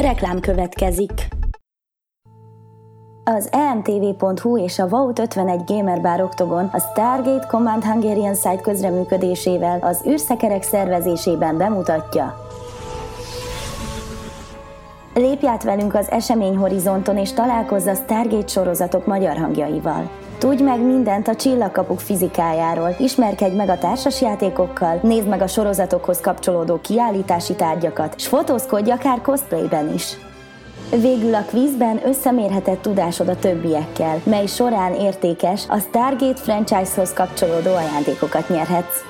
Reklám következik. Az emtv.hu és a Vault 51 Gamer Bar Octogon a Stargate Command Hungarian Site közreműködésével az űrszekerek szervezésében bemutatja. Lépj át velünk az eseményhorizonton és találkozz a Stargate sorozatok magyar hangjaival. Tudj meg mindent a csillagkapuk fizikájáról, ismerkedj meg a társasjátékokkal, nézd meg a sorozatokhoz kapcsolódó kiállítási tárgyakat, s fotózkodj akár cosplayben is. Végül a kvízben összemérhetett tudásod a többiekkel, mely során értékes, a Stargate franchise-hoz kapcsolódó ajándékokat nyerhetsz.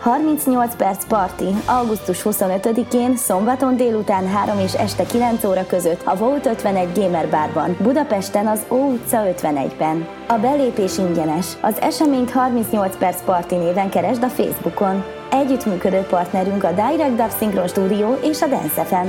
38 perc parti, augusztus 25-én, szombaton délután 3 és este 9 óra között a Volt 51 Gamer Barban, Budapesten az Ó utca 51-ben. A belépés ingyenes. Az eseményt 38 perc parti néven keresd a Facebookon. Együttműködő partnerünk a Direct Dub Synchron Studio és a Dance FM.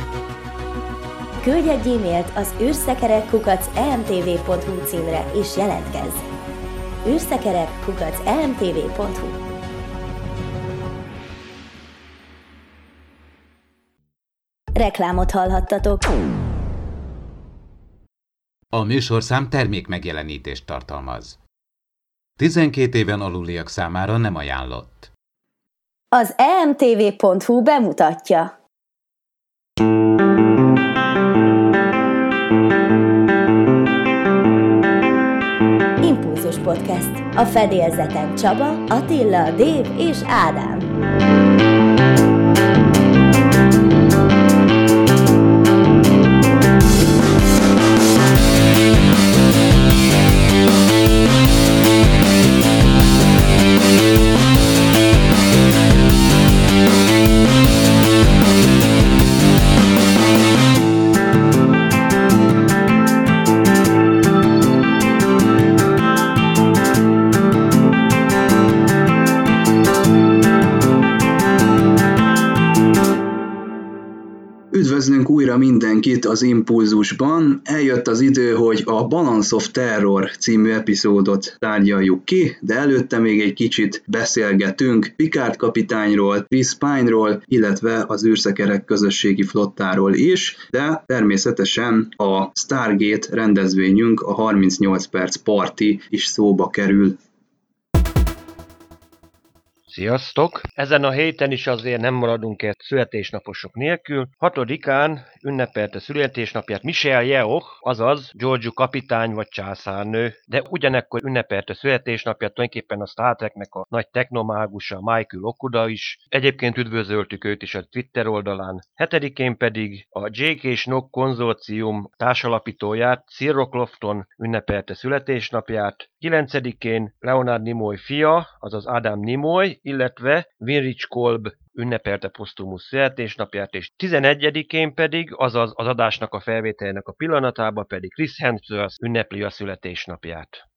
Küldj egy e-mailt az űrszekerek.emtv.hu címre és jelentkezz! űrszekerek.emtv.hu Reklámot hallhattatok. A műsorszám termék megjelenítést tartalmaz. 12 éven aluliak számára nem ajánlott. Az emtv.hu bemutatja. Podcast. A fedélzeten Csaba, Attila, Dév és Ádám. Az Impulzusban. Eljött az idő, hogy a Balance of Terror című epizódot tárgyaljuk ki, de előtte még egy kicsit beszélgetünk Picard kapitányról, Chris Pine-ról, illetve az űrszekerek közösségi flottáról is, de természetesen a Stargate rendezvényünk, a 38 perc parti is szóba kerül. Sziasztok! Ezen a héten is azért nem maradunk el születésnaposok nélkül. Hatodikán ünnepelte születésnapját Michelle Yeoh, azaz Giorgio kapitány vagy császárnő, de ugyanekkor ünnepelte születésnapját tulajdonképpen a Star Treknek a nagy technomágusa Michael Okuda is. Egyébként üdvözöltük őt is a Twitter oldalán. Hetedikén pedig a Jake és konzorcium társalapítóját, Cyril Clofton ünnepelte születésnapját. 9-én Leonard Nimoy fia, azaz Adam Nimoy, illetve Winrich Kolb ünnepelte posztumusz születésnapját, és 11-én pedig, azaz az adásnak a felvételének a pillanatában pedig Chris Hemsworth ünnepli a születésnapját.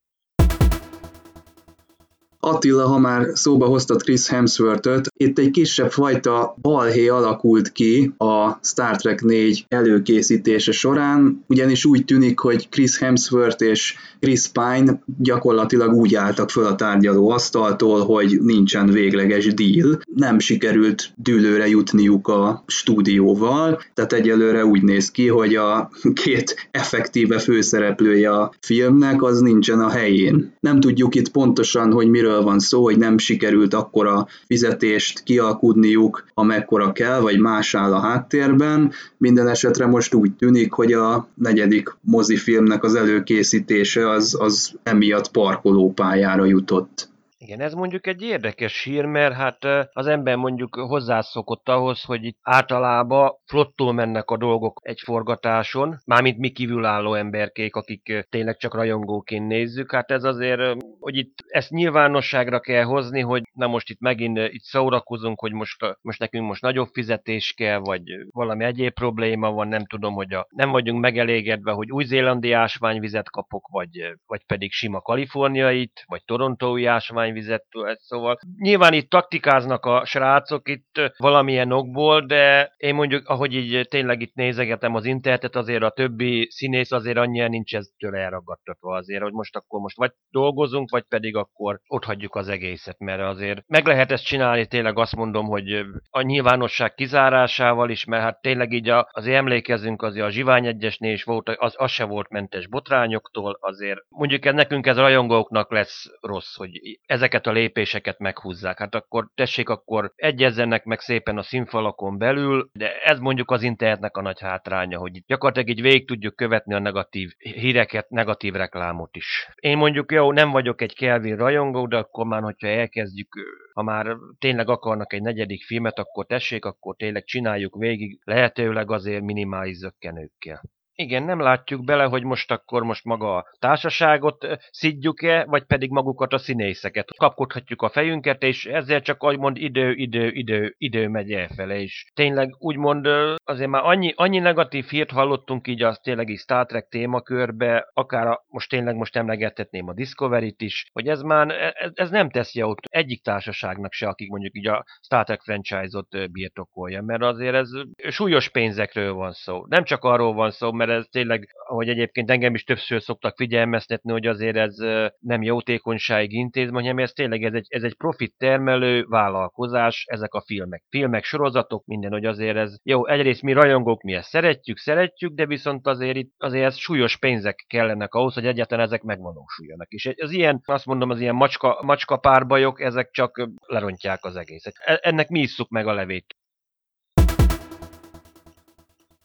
Attila, ha már szóba hoztad Chris Hemsworth-öt, itt egy kisebb fajta balhé alakult ki a Star Trek 4 előkészítése során, ugyanis úgy tűnik, hogy Chris Hemsworth és Chris Pine gyakorlatilag úgy álltak föl a tárgyaló asztaltól, hogy nincsen végleges deal. Nem sikerült dűlőre jutniuk a stúdióval, tehát egyelőre úgy néz ki, hogy a két effektíve főszereplője a filmnek az nincsen a helyén. Nem tudjuk itt pontosan, hogy miről van szó, hogy nem sikerült akkora fizetést kialkudniuk, amekkora kell, vagy más áll a háttérben. Minden esetre most úgy tűnik, hogy a negyedik mozifilmnek az előkészítése az, az emiatt parkolópályára jutott. Igen, ez mondjuk egy érdekes hír, mert hát az ember mondjuk hozzászokott ahhoz, hogy itt általában flottul mennek a dolgok egy forgatáson, mármint mi kívülálló emberkék, akik tényleg csak rajongóként nézzük. Hát ez azért, hogy itt ezt nyilvánosságra kell hozni, hogy na most itt megint itt szórakozunk, hogy most, most nekünk most nagyobb fizetés kell, vagy valami egyéb probléma van, nem tudom, hogy a, nem vagyunk megelégedve, hogy új-zélandi ásványvizet kapok, vagy, vagy pedig sima kaliforniait, vagy torontói ásványvizet, szóval nyilván itt taktikáznak a srácok itt valamilyen okból, de én mondjuk, ahogy így tényleg itt nézegetem az internetet, azért a többi színész azért annyira nincs eztől elragadtatva azért, hogy most akkor most vagy dolgozunk, vagy pedig akkor ott hagyjuk az egészet, mert azért meg lehet ezt csinálni, tényleg azt mondom, hogy a nyilvánosság kizárásával is, mert hát tényleg így a, azért emlékezünk azért a Zsivány egyesnél is volt, az, az se volt mentes botrányoktól, azért mondjuk ez nekünk ez rajongóknak lesz rossz, hogy ezeket a lépéseket meghúzzák. Hát akkor tessék, akkor egyezzenek meg szépen a színfalakon belül, de ez mondjuk az internetnek a nagy hátránya, hogy gyakorlatilag így végig tudjuk követni a negatív híreket, negatív reklámot is. Én mondjuk jó, nem vagyok egy Kelvin rajongó, de akkor már, hogyha elkezdjük, ha már tényleg akarnak egy negyedik filmet, akkor tessék, akkor tényleg csináljuk végig, lehetőleg azért minimális zöggenőkkel. Igen, nem látjuk bele, hogy most akkor most maga a társaságot szidjuk-e, vagy pedig magukat a színészeket. Kapkodhatjuk a fejünket, és ezzel csak mond idő, idő, idő, idő megy elfele, és tényleg úgymond azért már annyi, annyi negatív hírt hallottunk így az tényleg így Star Trek témakörbe, akár a, most tényleg most emlegethetném a Discovery-t is, hogy ez már ez, ez nem teszi jót egyik társaságnak se, akik mondjuk így a Star Trek franchise-ot birtokolja, mert azért ez súlyos pénzekről van szó. Nem csak arról van szó, mert mert ez tényleg, ahogy egyébként engem is többször szoktak figyelmeztetni, hogy azért ez nem jótékonysági intézmény, hanem ez tényleg ez egy, ez egy profit termelő vállalkozás, ezek a filmek. Filmek, sorozatok, minden, hogy azért ez jó, egyrészt mi rajongók, mi ezt szeretjük, szeretjük, de viszont azért itt azért ez súlyos pénzek kellenek ahhoz, hogy egyáltalán ezek megvalósuljanak. És az ilyen, azt mondom, az ilyen macska, macska párbajok, ezek csak lerontják az egészet. E, ennek mi isszuk meg a levét.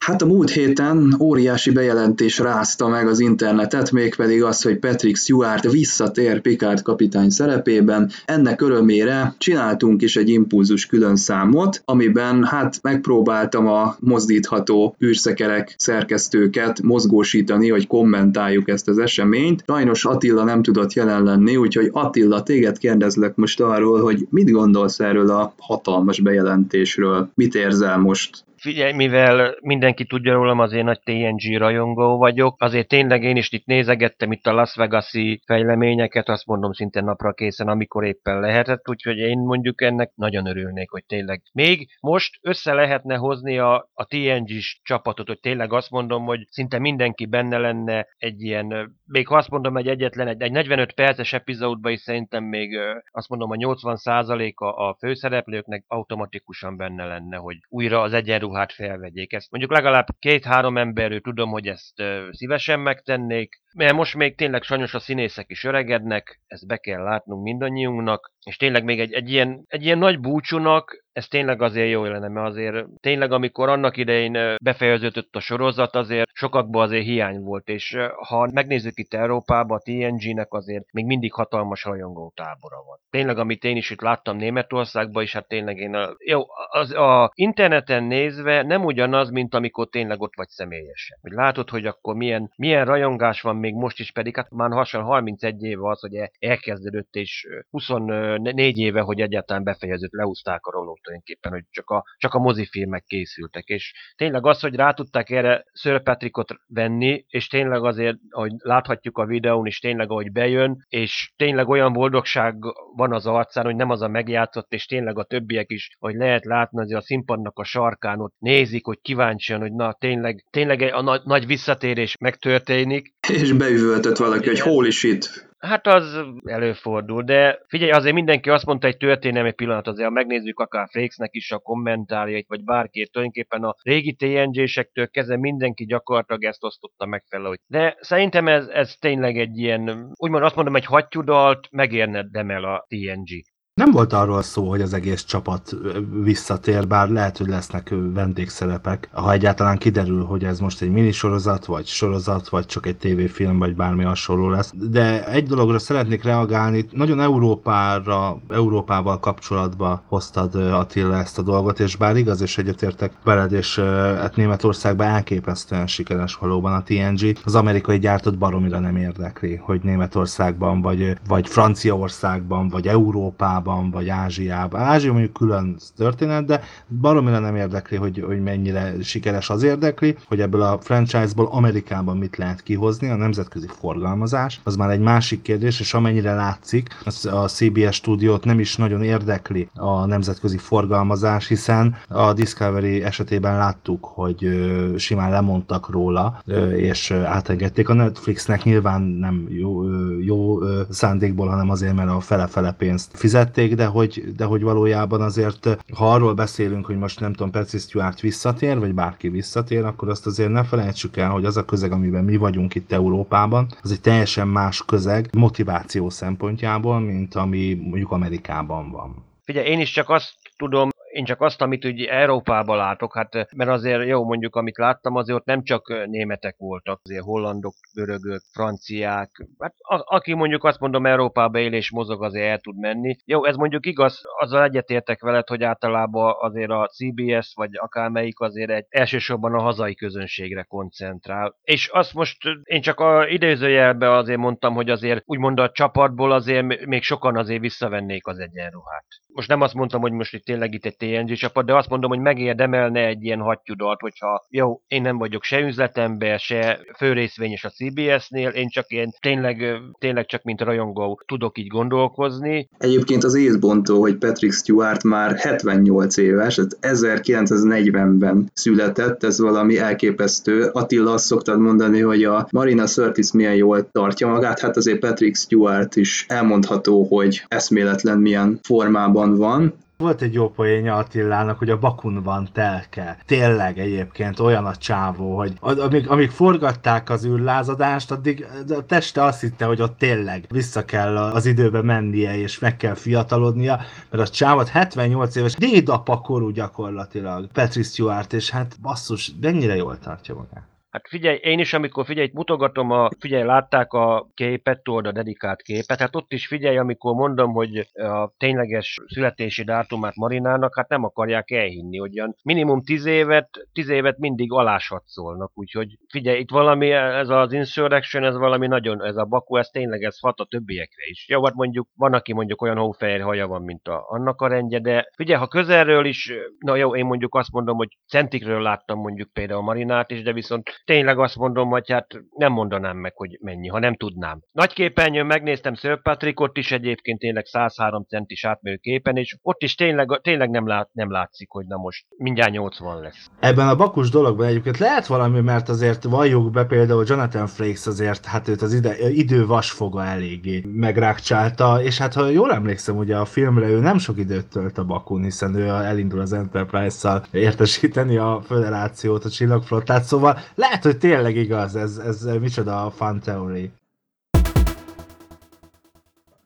Hát a múlt héten óriási bejelentés rázta meg az internetet, mégpedig az, hogy Patrick Stewart visszatér Picard kapitány szerepében. Ennek örömére csináltunk is egy impulzus külön számot, amiben hát megpróbáltam a mozdítható űrszekerek szerkesztőket mozgósítani, hogy kommentáljuk ezt az eseményt. Sajnos Attila nem tudott jelen lenni, úgyhogy Attila, téged kérdezlek most arról, hogy mit gondolsz erről a hatalmas bejelentésről? Mit érzel most? Figyelj, mivel mindenki tudja rólam, az én nagy TNG rajongó vagyok, azért tényleg én is itt nézegettem itt a Las Vegas-i fejleményeket, azt mondom szinte napra készen, amikor éppen lehetett, úgyhogy én mondjuk ennek nagyon örülnék, hogy tényleg még most össze lehetne hozni a, a TNG-s csapatot, hogy tényleg azt mondom, hogy szinte mindenki benne lenne egy ilyen, még ha azt mondom, egy egyetlen, egy, egy 45 perces epizódban is szerintem még azt mondom, a 80%-a a főszereplőknek automatikusan benne lenne, hogy újra az egyenruhát ruhát felvegyék. Ezt mondjuk legalább két-három emberről tudom, hogy ezt szívesen megtennék, mert most még tényleg sajnos a színészek is öregednek, ezt be kell látnunk mindannyiunknak, és tényleg még egy, egy, ilyen, egy ilyen nagy búcsúnak ez tényleg azért jó lenne, mert azért tényleg amikor annak idején befejeződött a sorozat, azért sokakban azért hiány volt, és ha megnézzük itt Európában, a TNG-nek azért még mindig hatalmas rajongó tábora van. Tényleg, amit én is itt láttam Németországban, és hát tényleg én a, jó, az a interneten nézve nem ugyanaz, mint amikor tényleg ott vagy személyesen. Hogy látod, hogy akkor milyen, milyen rajongás van még most is, pedig hát már hasonló 31 éve az, hogy elkezdődött, és 24 éve, hogy egyáltalán befejeződött, leúzták a rolót tulajdonképpen, hogy csak a, csak a mozifilmek készültek. És tényleg az, hogy rá tudták erre Sir Patrickot venni, és tényleg azért, hogy láthatjuk a videón is, tényleg ahogy bejön, és tényleg olyan boldogság van az arcán, hogy nem az a megjátszott, és tényleg a többiek is, hogy lehet látni azért a színpadnak a sarkán, ott nézik, hogy kíváncsian, hogy na tényleg, tényleg a nagy, nagy visszatérés megtörténik. És beüvöltött valaki, hogy hol is itt. Hát az előfordul, de figyelj, azért mindenki azt mondta egy történelmi pillanat, azért ha megnézzük akár Frakesnek is a kommentárjait, vagy bárkét, tulajdonképpen a régi TNG-sektől kezdve mindenki gyakorlatilag ezt osztotta meg fel, De szerintem ez, ez tényleg egy ilyen, úgymond azt mondom, egy hattyudalt megérne demel a TNG. Nem volt arról szó, hogy az egész csapat visszatér, bár lehet, hogy lesznek vendégszerepek, ha egyáltalán kiderül, hogy ez most egy minisorozat, vagy sorozat, vagy csak egy tévéfilm, vagy bármi hasonló lesz. De egy dologra szeretnék reagálni, nagyon Európára, Európával kapcsolatba hoztad Attila ezt a dolgot, és bár igaz, és egyetértek veled, és hát Németországban elképesztően sikeres valóban a TNG, az amerikai gyártott baromira nem érdekli, hogy Németországban, vagy, vagy Franciaországban, vagy Európában, Európában, vagy Ázsiában. Ázsia mondjuk külön történet, de baromira nem érdekli, hogy, hogy mennyire sikeres az érdekli, hogy ebből a franchise-ból Amerikában mit lehet kihozni, a nemzetközi forgalmazás, az már egy másik kérdés, és amennyire látszik, a CBS stúdiót nem is nagyon érdekli a nemzetközi forgalmazás, hiszen a Discovery esetében láttuk, hogy simán lemondtak róla, és átengedték. A Netflixnek nyilván nem jó, jó szándékból, hanem azért, mert a fele-fele pénzt fizették, de hogy, de hogy valójában azért, ha arról beszélünk, hogy most nem tudom, Patrick Stewart visszatér, vagy bárki visszatér, akkor azt azért ne felejtsük el, hogy az a közeg, amiben mi vagyunk itt Európában, az egy teljesen más közeg motiváció szempontjából, mint ami mondjuk Amerikában van. Figyelj, én is csak azt tudom én csak azt, amit ugye Európában látok, hát mert azért jó, mondjuk amit láttam, azért ott nem csak németek voltak, azért hollandok, görögök, franciák, hát a, aki mondjuk azt mondom Európába él és mozog, azért el tud menni. Jó, ez mondjuk igaz, azzal egyetértek veled, hogy általában azért a CBS vagy akármelyik azért egy elsősorban a hazai közönségre koncentrál. És azt most én csak a idézőjelbe azért mondtam, hogy azért úgymond a csapatból azért még sokan azért visszavennék az egyenruhát. Most nem azt mondtam, hogy most itt tényleg itt egy TNG csapat, de azt mondom, hogy megérdemelne egy ilyen hattyudat, hogyha jó, én nem vagyok se üzletember, se főrészvényes a CBS-nél, én csak ilyen tényleg, tényleg csak mint rajongó tudok így gondolkozni. Egyébként az észbontó, hogy Patrick Stewart már 78 éves, tehát 1940-ben született, ez valami elképesztő. Attila azt szoktad mondani, hogy a Marina Sirtis milyen jól tartja magát, hát azért Patrick Stewart is elmondható, hogy eszméletlen milyen formában van. Volt egy jó poénja Attilának, hogy a Bakun van telke. Tényleg egyébként olyan a csávó, hogy amíg, amíg forgatták az űrlázadást, addig a teste azt hitte, hogy ott tényleg vissza kell az időbe mennie, és meg kell fiatalodnia, mert a csávot 78 éves dédapa korú gyakorlatilag Patrick Stewart, és hát basszus, mennyire jól tartja magát. Hát figyelj, én is, amikor figyelj, mutogatom a, figyelj, látták a képet, tudod, a dedikált képet, hát ott is figyelj, amikor mondom, hogy a tényleges születési dátumát Marinának, hát nem akarják elhinni, hogy olyan minimum tíz évet, tíz évet mindig aláshatszolnak, úgyhogy figyelj, itt valami, ez az Insurrection, ez valami nagyon, ez a Baku, ez tényleg ez hat a többiekre is. Jó, hát mondjuk, van, aki mondjuk olyan hófehér haja van, mint a, annak a rendje, de figyelj, ha közelről is, na jó, én mondjuk azt mondom, hogy centikről láttam mondjuk például a Marinát is, de viszont tényleg azt mondom, hogy hát nem mondanám meg, hogy mennyi, ha nem tudnám. Nagy képernyőn megnéztem Sir Patrickot is egyébként tényleg 103 centis átmérő képen, és ott is tényleg, tényleg nem, lát, nem látszik, hogy na most mindjárt 80 lesz. Ebben a bakus dologban egyébként lehet valami, mert azért valljuk be például Jonathan Frakes azért, hát őt az ide, idő vasfoga eléggé megrákcsálta, és hát ha jól emlékszem, ugye a filmre ő nem sok időt tölt a bakun, hiszen ő elindul az Enterprise-szal értesíteni a föderációt, a csillagflottát, szóval lehet, hogy tényleg igaz, ez, ez micsoda a fan theory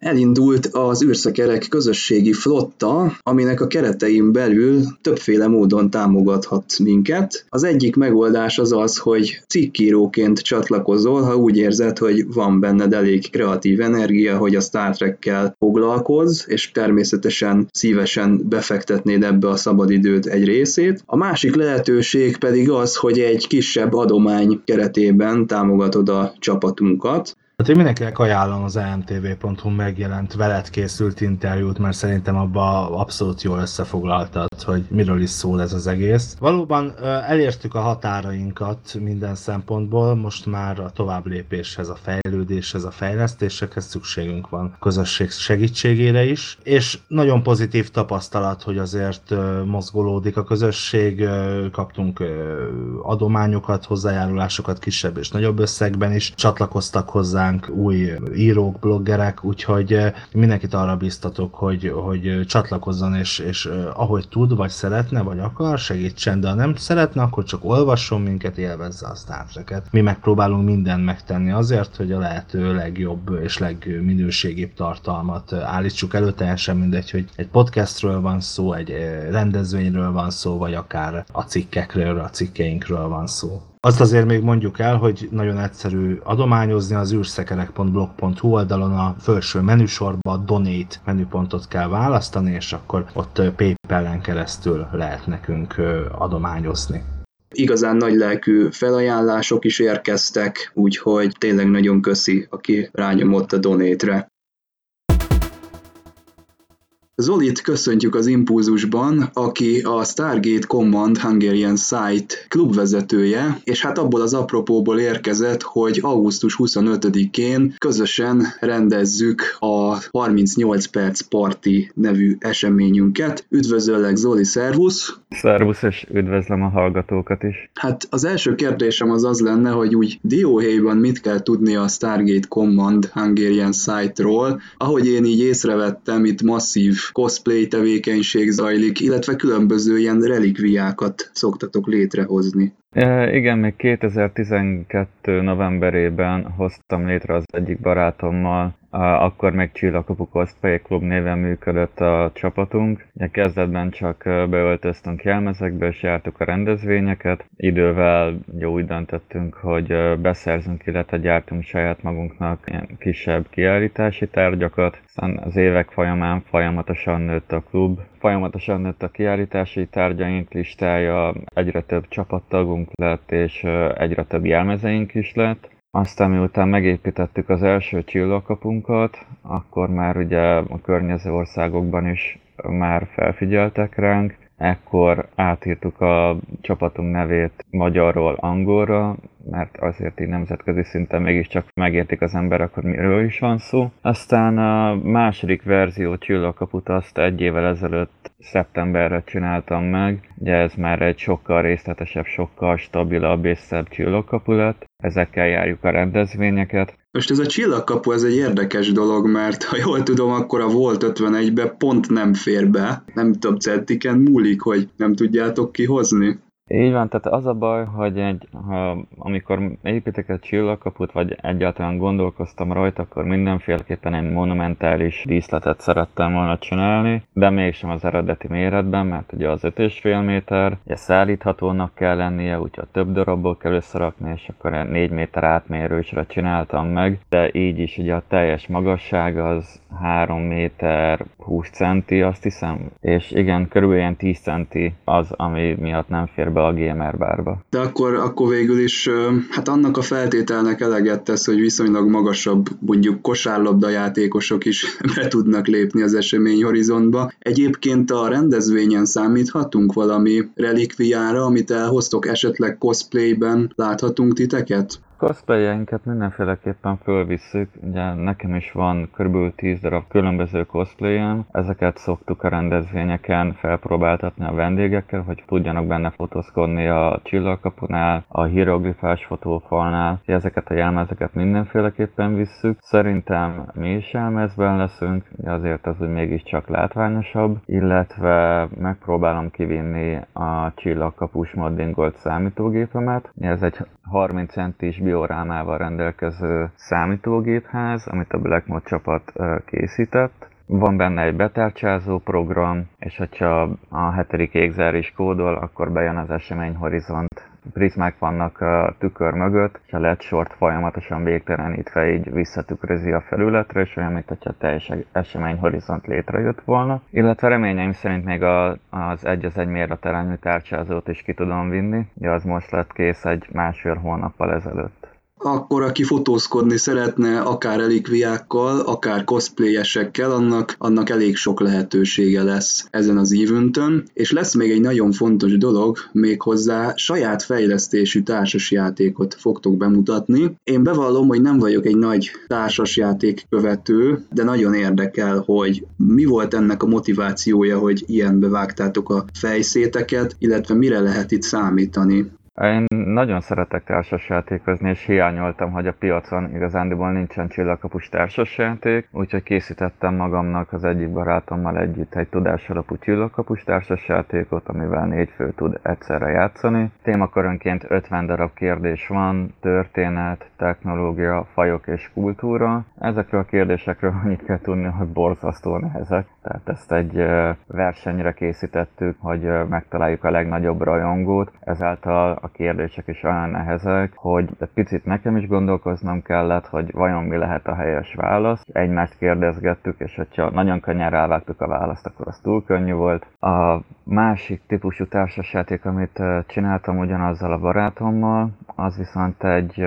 elindult az űrszekerek közösségi flotta, aminek a keretein belül többféle módon támogathat minket. Az egyik megoldás az az, hogy cikkíróként csatlakozol, ha úgy érzed, hogy van benned elég kreatív energia, hogy a Star Trek-kel foglalkozz, és természetesen szívesen befektetnéd ebbe a szabadidőt egy részét. A másik lehetőség pedig az, hogy egy kisebb adomány keretében támogatod a csapatunkat. Hát én mindenkinek ajánlom az emtv.hu megjelent veled készült interjút, mert szerintem abba abszolút jól összefoglaltad, hogy miről is szól ez az egész. Valóban elértük a határainkat minden szempontból, most már a tovább lépéshez, a fejlődéshez, a fejlesztésekhez szükségünk van közösség segítségére is, és nagyon pozitív tapasztalat, hogy azért mozgolódik a közösség, kaptunk adományokat, hozzájárulásokat kisebb és nagyobb összegben is, csatlakoztak hozzá hozzánk új írók, bloggerek, úgyhogy eh, mindenkit arra biztatok, hogy, hogy csatlakozzon, és, és eh, ahogy tud, vagy szeretne, vagy akar, segítsen, de ha nem szeretne, akkor csak olvasson minket, élvezze a Star Trek-et. Mi megpróbálunk mindent megtenni azért, hogy a lehető legjobb és legminőségibb tartalmat eh, állítsuk elő, teljesen mindegy, hogy egy podcastről van szó, egy rendezvényről van szó, vagy akár a cikkekről, a cikkeinkről van szó. Azt azért még mondjuk el, hogy nagyon egyszerű adományozni az űrszekerek.blog.hu oldalon a felső menüsorba Donate menüpontot kell választani, és akkor ott PayPal-en keresztül lehet nekünk adományozni igazán nagy lelkű felajánlások is érkeztek, úgyhogy tényleg nagyon köszi, aki rányomott a donétre. Zolit köszöntjük az Impulzusban, aki a Stargate Command Hungarian Site klubvezetője, és hát abból az apropóból érkezett, hogy augusztus 25-én közösen rendezzük a 38 perc parti nevű eseményünket. Üdvözöllek Zoli, szervusz! Szervusz, és üdvözlöm a hallgatókat is. Hát az első kérdésem az az lenne, hogy úgy dióhéjban mit kell tudni a Stargate Command Hungarian Site-ról. Ahogy én így észrevettem, itt masszív cosplay tevékenység zajlik, illetve különböző ilyen relikviákat szoktatok létrehozni. Igen, még 2012 novemberében hoztam létre az egyik barátommal akkor még Csillagkapu Cosplay Club néven működött a csapatunk. Kezdetben csak beöltöztünk jelmezekbe, és jártuk a rendezvényeket. Idővel ugye úgy döntöttünk, hogy beszerzünk, illetve gyártunk saját magunknak kisebb kiállítási tárgyakat. Aztán az évek folyamán folyamatosan nőtt a klub, folyamatosan nőtt a kiállítási tárgyaink listája, egyre több csapattagunk lett, és egyre több jelmezeink is lett. Aztán miután megépítettük az első csillagkapunkat, akkor már ugye a környező országokban is már felfigyeltek ránk, ekkor átírtuk a csapatunk nevét magyarról angolra, mert azért így nemzetközi szinten mégiscsak megértik az emberek, hogy miről is van szó. Aztán a második verzió csillagkaput azt egy évvel ezelőtt szeptemberre csináltam meg. Ugye ez már egy sokkal részletesebb, sokkal stabilabb és szebb csillagkapu lett. Ezekkel járjuk a rendezvényeket. Most ez a csillagkapu, ez egy érdekes dolog, mert ha jól tudom, akkor a Volt 51-be pont nem fér be. Nem tudom, centiken múlik, hogy nem tudjátok kihozni. Így van, tehát az a baj, hogy egy, ha, amikor építek egy csillagkaput, vagy egyáltalán gondolkoztam rajta, akkor mindenféleképpen egy monumentális díszletet szerettem volna csinálni, de mégsem az eredeti méretben, mert ugye az 5,5 méter, ugye szállíthatónak kell lennie, úgyhogy több darabból kell összerakni, és akkor 4 méter átmérősre csináltam meg, de így is ugye a teljes magasság az 3 méter 20 centi, azt hiszem, és igen, körülbelül ilyen 10 centi az, ami miatt nem fér be a gamer bárba. De akkor, akkor végül is, hát annak a feltételnek eleget tesz, hogy viszonylag magasabb, mondjuk kosárlabda játékosok is be tudnak lépni az esemény horizontba. Egyébként a rendezvényen számíthatunk valami relikviára, amit elhoztok esetleg cosplayben, láthatunk titeket? Cosplayeinket mindenféleképpen fölvisszük, ugye nekem is van kb. 10 darab különböző cosplayem, ezeket szoktuk a rendezvényeken felpróbáltatni a vendégekkel, hogy tudjanak benne fotózkodni a csillagkapunál, a hieroglifás fotófalnál, ezeket a jelmezeket mindenféleképpen visszük. Szerintem mi is jelmezben leszünk, azért az úgy mégiscsak látványosabb, illetve megpróbálom kivinni a csillagkapus moddingolt számítógépemet. Ez egy 30 centis diorámával rendelkező számítógépház, amit a Blackmode csapat készített. Van benne egy betárcsázó program, és hogyha a hetedik égzár is kódol, akkor bejön az esemény horizont prizmák vannak a tükör mögött, és a LED sort folyamatosan végtelenítve így visszatükrözi a felületre, és olyan, mint hogyha teljes esemény horizont létrejött volna. Illetve reményeim szerint még a, az egy az egy méretarányú tárcsázót is ki tudom vinni, ja, az most lett kész egy másfél hónappal ezelőtt akkor aki fotózkodni szeretne akár relikviákkal, akár cosplayesekkel, annak, annak elég sok lehetősége lesz ezen az eventön, és lesz még egy nagyon fontos dolog, méghozzá saját fejlesztésű társasjátékot fogtok bemutatni. Én bevallom, hogy nem vagyok egy nagy társasjáték követő, de nagyon érdekel, hogy mi volt ennek a motivációja, hogy ilyen bevágtátok a fejszéteket, illetve mire lehet itt számítani. Én nagyon szeretek társasjátékozni, és hiányoltam, hogy a piacon igazándiból nincsen csillagkapus társasjáték, úgyhogy készítettem magamnak az egyik barátommal együtt egy tudásalapú csillagkapus társasjátékot, amivel négy fő tud egyszerre játszani. Témakörönként 50 darab kérdés van, történet, technológia, fajok és kultúra. Ezekről a kérdésekről annyit kell tudni, hogy borzasztó nehezek. Tehát ezt egy versenyre készítettük, hogy megtaláljuk a legnagyobb rajongót, ezáltal a kérdések is olyan nehezek, hogy egy picit nekem is gondolkoznom kellett, hogy vajon mi lehet a helyes válasz. Egymást kérdezgettük, és hogyha nagyon könnyen rávágtuk a választ, akkor az túl könnyű volt. A másik típusú társasjáték, amit csináltam ugyanazzal a barátommal, az viszont egy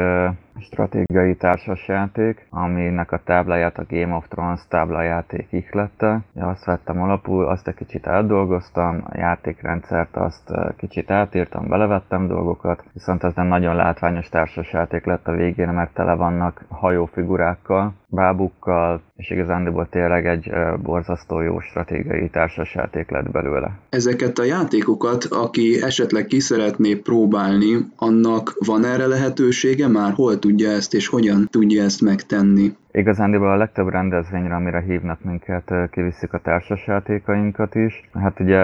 stratégiai társasjáték, aminek a tábláját a Game of Thrones táblajáték ihlette. Azt vettem alapul, azt egy kicsit átdolgoztam, a játékrendszert azt kicsit átírtam, belevettem dolgokat, viszont ez nem nagyon látványos társasjáték lett a végén, mert tele vannak hajófigurákkal, bábukkal, és igazándiból tényleg egy borzasztó jó stratégiai társasjáték lett belőle. Ezeket a játékokat, aki esetleg ki szeretné próbálni, annak van erre lehetősége már? Hol tudja ezt, és hogyan tudja ezt megtenni? Igazándiból a legtöbb rendezvényre, amire hívnak minket, kiviszik a társasjátékainkat is. Hát ugye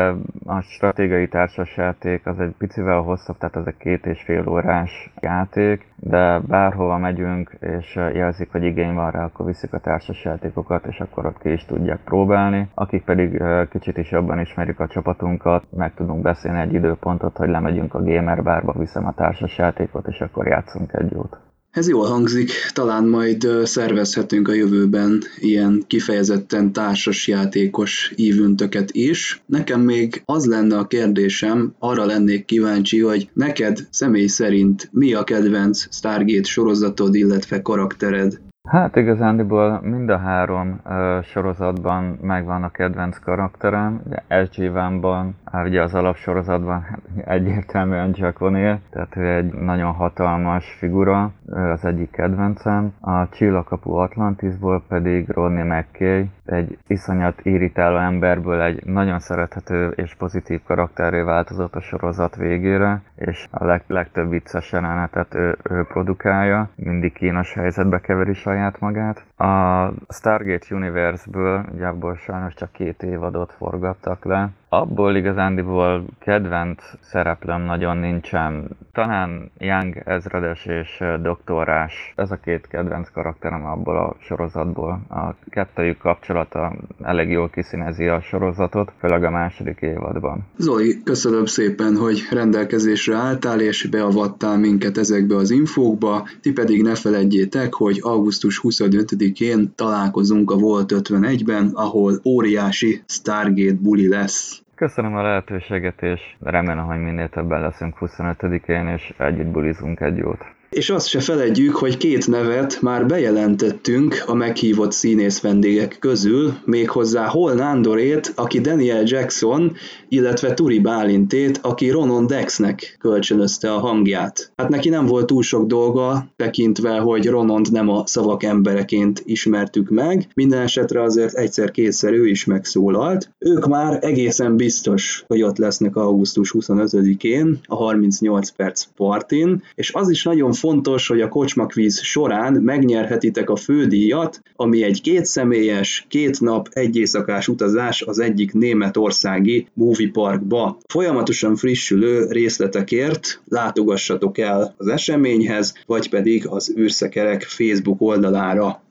a stratégiai társasjáték az egy picivel hosszabb, tehát ez egy két és fél órás játék, de bárhova megyünk, és jelzik, hogy igény van rá, akkor viszik a társasjátékokat, és akkor ott ki is tudják próbálni. Akik pedig kicsit is jobban ismerik a csapatunkat, meg tudunk beszélni egy időpontot, hogy lemegyünk a gamer bárba, viszem a társasjátékot, és akkor játszunk egy jót. Ez jól hangzik, talán majd szervezhetünk a jövőben ilyen kifejezetten társasjátékos ívüntöket is. Nekem még az lenne a kérdésem, arra lennék kíváncsi, hogy neked személy szerint mi a kedvenc Stargate sorozatod, illetve karaktered? Hát igazándiból mind a három uh, sorozatban megvan a kedvenc karakterem. Ugye SG Van-ban, ugye az alapsorozatban hát egyértelműen Jack O'Neill, tehát ő egy nagyon hatalmas figura, ő az egyik kedvencem. A Csillagkapu Atlantisból pedig Rodney McKay, egy iszonyat irritáló emberből egy nagyon szerethető és pozitív karakterré változott a sorozat végére, és a leg, legtöbb vicces jelenetet ő, ő produkálja, mindig kínos helyzetbe keveri saját magát. A Stargate Universe-ből, ugye abból sajnos csak két évadot forgattak le, abból igazándiból kedvenc szereplőm nagyon nincsen. Talán Young ezredes és doktorás, ez a két kedvenc karakterem abból a sorozatból. A kettőjük kapcsolata elég jól kiszínezi a sorozatot, főleg a második évadban. Zoli, köszönöm szépen, hogy rendelkezésre álltál és beavattál minket ezekbe az infókba. Ti pedig ne felejtjétek, hogy augusztus 25-én találkozunk a Volt 51-ben, ahol óriási Stargate buli lesz. Köszönöm a lehetőséget, és remélem, hogy minél többen leszünk 25-én, és együtt bulizunk egy jót. És azt se felejtjük, hogy két nevet már bejelentettünk a meghívott színész vendégek közül, méghozzá Hol Nándorét, aki Daniel Jackson, illetve Turi Bálintét, aki Ronon Dexnek kölcsönözte a hangját. Hát neki nem volt túl sok dolga, tekintve, hogy Ronond nem a szavak embereként ismertük meg, minden esetre azért egyszer-kétszer ő is megszólalt. Ők már egészen biztos, hogy ott lesznek augusztus 25-én, a 38 perc partin, és az is nagyon fontos, hogy a kocsmakvíz során megnyerhetitek a fődíjat, ami egy kétszemélyes, két nap, egy éjszakás utazás az egyik németországi movie parkba. Folyamatosan frissülő részletekért látogassatok el az eseményhez, vagy pedig az űrszekerek Facebook oldalára.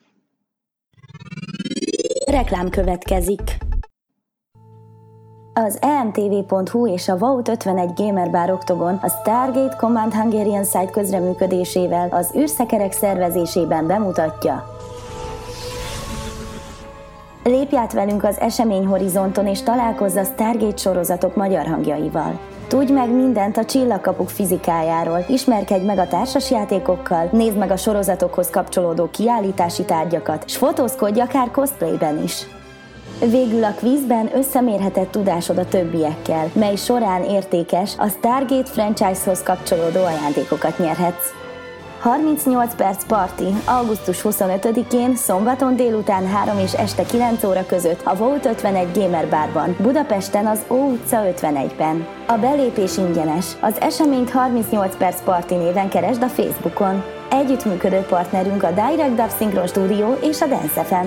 Reklám következik. Az emtv.hu és a Vault 51 Gamer Bar Octogon a Stargate Command Hungarian Site közreműködésével az űrszekerek szervezésében bemutatja. Lépj át velünk az esemény horizonton és találkozz a Stargate sorozatok magyar hangjaival. Tudj meg mindent a csillagkapuk fizikájáról, ismerkedj meg a társasjátékokkal, nézd meg a sorozatokhoz kapcsolódó kiállítási tárgyakat, s fotózkodj akár cosplayben is. Végül a kvízben összemérhetett tudásod a többiekkel, mely során értékes, a Stargate franchise-hoz kapcsolódó ajándékokat nyerhetsz. 38 perc parti, augusztus 25-én, szombaton délután 3 és este 9 óra között a Volt 51 Gamer Barban, Budapesten az Ó utca 51-ben. A belépés ingyenes. Az eseményt 38 perc parti néven keresd a Facebookon. Együttműködő partnerünk a Direct Dub Synchron Studio és a Dance FM.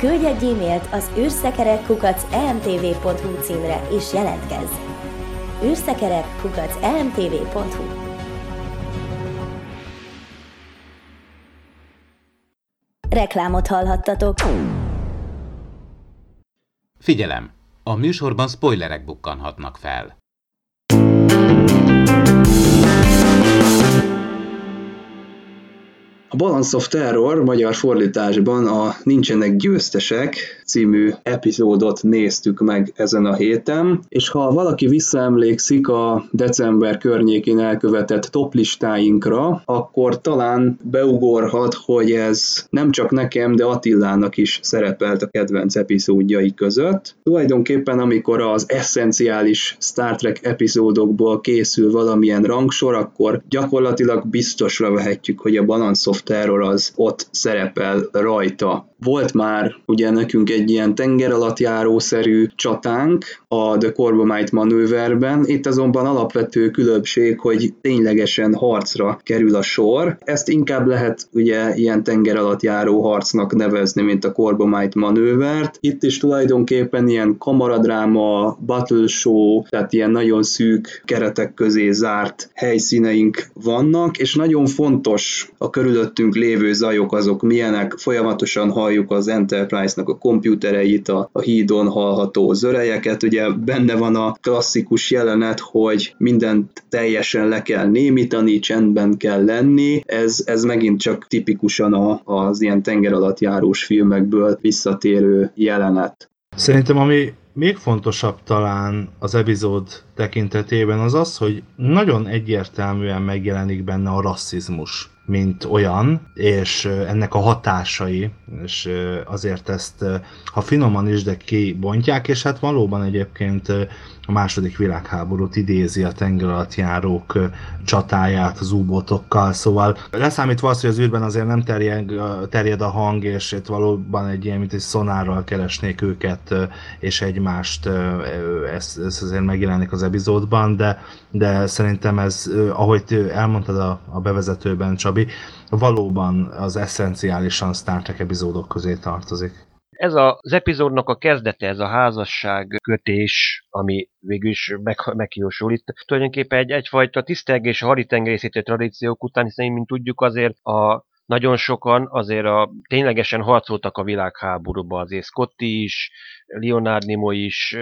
Küldj egy e-mailt az űrszekerekkukac emtv.hu címre és jelentkezz! űrszekerek kukac emtv.hu Reklámot hallhattatok. Figyelem! A műsorban spoilerek bukkanhatnak fel. A Balance of Terror magyar fordításban a Nincsenek győztesek című epizódot néztük meg ezen a héten, és ha valaki visszaemlékszik a december környékén elkövetett toplistáinkra, akkor talán beugorhat, hogy ez nem csak nekem, de Attilának is szerepelt a kedvenc epizódjai között. Tulajdonképpen amikor az eszenciális Star Trek epizódokból készül valamilyen rangsor, akkor gyakorlatilag biztosra vehetjük, hogy a Balance of Terror az ott szerepel rajta. Volt már ugye nekünk egy ilyen tenger alatt járószerű csatánk a The Corbomite manőverben, itt azonban alapvető különbség, hogy ténylegesen harcra kerül a sor. Ezt inkább lehet ugye ilyen tenger alatt járó harcnak nevezni, mint a Corbomite manővert. Itt is tulajdonképpen ilyen kamaradráma, battle show, tehát ilyen nagyon szűk keretek közé zárt helyszíneink vannak, és nagyon fontos a körülöttünk lévő zajok azok milyenek, folyamatosan halljuk az Enterprise-nak a kompjútereit, a, a hídon hallható zörejeket, ugye benne van a klasszikus jelenet, hogy mindent teljesen le kell némítani, csendben kell lenni, ez, ez megint csak tipikusan a, az ilyen tenger alatt járós filmekből visszatérő jelenet. Szerintem ami még fontosabb talán az epizód tekintetében az az, hogy nagyon egyértelműen megjelenik benne a rasszizmus mint olyan, és ennek a hatásai, és azért ezt, ha finoman is, de kibontják, és hát valóban egyébként a második világháborút idézi a tengeralattjárók csatáját az úbotokkal, szóval leszámítva azt, hogy az űrben azért nem terjed, terjed a hang, és itt valóban egy ilyen, mint egy szonárral keresnék őket, és egymást, ez, ez azért megjelenik az epizódban, de, de szerintem ez, ahogy elmondtad a, a bevezetőben, Csabi, valóban az eszenciálisan Star Trek epizódok közé tartozik. Ez az epizódnak a kezdete, ez a házasság kötés, ami végül is meg, megjósul itt. Tulajdonképpen egy, egyfajta tisztelgés a haditengerészítő tradíciók után, hiszen mint tudjuk azért a nagyon sokan azért a, ténylegesen harcoltak a világháborúba, azért Scotty is, Leonard Nimoy is,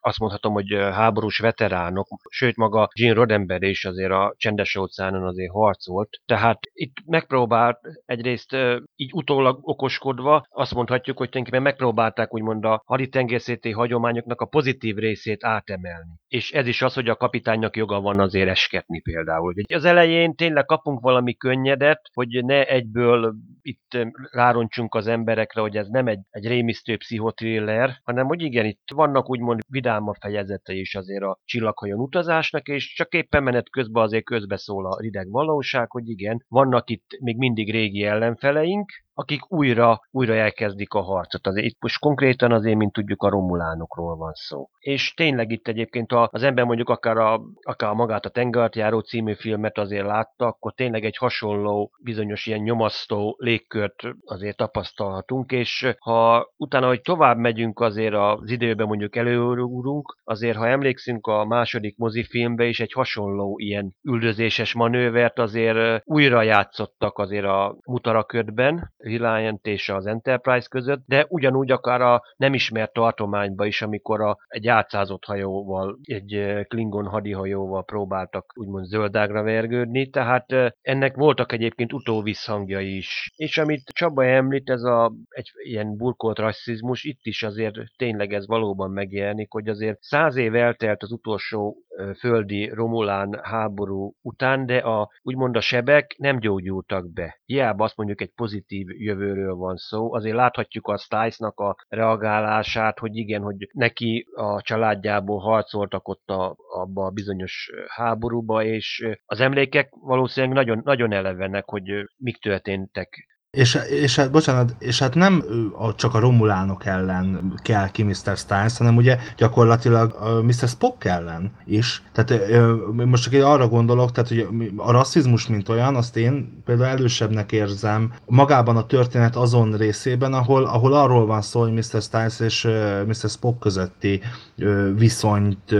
azt mondhatom, hogy háborús veteránok, sőt maga Gene Roddenberry is azért a csendes óceánon azért harcolt. Tehát itt megpróbált egyrészt így utólag okoskodva azt mondhatjuk, hogy tulajdonképpen megpróbálták úgymond a haditengerészeti hagyományoknak a pozitív részét átemelni. És ez is az, hogy a kapitánynak joga van azért esketni például. Ugye az elején tényleg kapunk valami könnyedet, hogy ne egyből itt rároncsunk az emberekre, hogy ez nem egy, egy rémisztő pszichotriller, hanem hogy igen, itt vannak úgymond vidámabb fejezetei is azért a csillaghajon utazásnak, és csak éppen menet közben azért közbeszól a rideg valóság, hogy igen, vannak itt még mindig régi ellenfeleink, akik újra, újra elkezdik a harcot. Azért itt most konkrétan azért, mint tudjuk, a romulánokról van szó. És tényleg itt egyébként az ember mondjuk akár, a, akár magát a Tengertjáró című filmet azért látta, akkor tényleg egy hasonló, bizonyos ilyen nyomasztó légkört azért tapasztalhatunk, és ha utána, hogy tovább megyünk azért az időben mondjuk előrúgunk, azért ha emlékszünk a második mozifilmbe is egy hasonló ilyen üldözéses manővert azért újra játszottak azért a mutaraködben, Reliant és az Enterprise között, de ugyanúgy akár a nem ismert tartományba is, amikor a, egy átszázott hajóval, egy Klingon hadihajóval próbáltak úgymond zöldágra vergődni, tehát ennek voltak egyébként utóvisszhangjai is. És amit Csaba említ, ez a, egy ilyen burkolt rasszizmus, itt is azért tényleg ez valóban megjelenik, hogy azért száz év eltelt az utolsó földi Romulán háború után, de a, úgymond a sebek nem gyógyultak be. Hiába azt mondjuk egy pozitív jövőről van szó, azért láthatjuk a Stice-nak a reagálását, hogy igen, hogy neki a családjából harcoltak ott a, abba a bizonyos háborúba, és az emlékek valószínűleg nagyon, nagyon elevenek, hogy mik történtek És, és hát, bocsánat, és hát nem csak a Romulánok ellen kell ki Mr. Stiles, hanem ugye gyakorlatilag Mr. Spock ellen is. Tehát most csak arra gondolok, tehát hogy a rasszizmus, mint olyan, azt én például elősebbnek érzem magában a történet azon részében, ahol, ahol arról van szó, hogy Mr. Stiles és Mr. Spock közötti viszonyt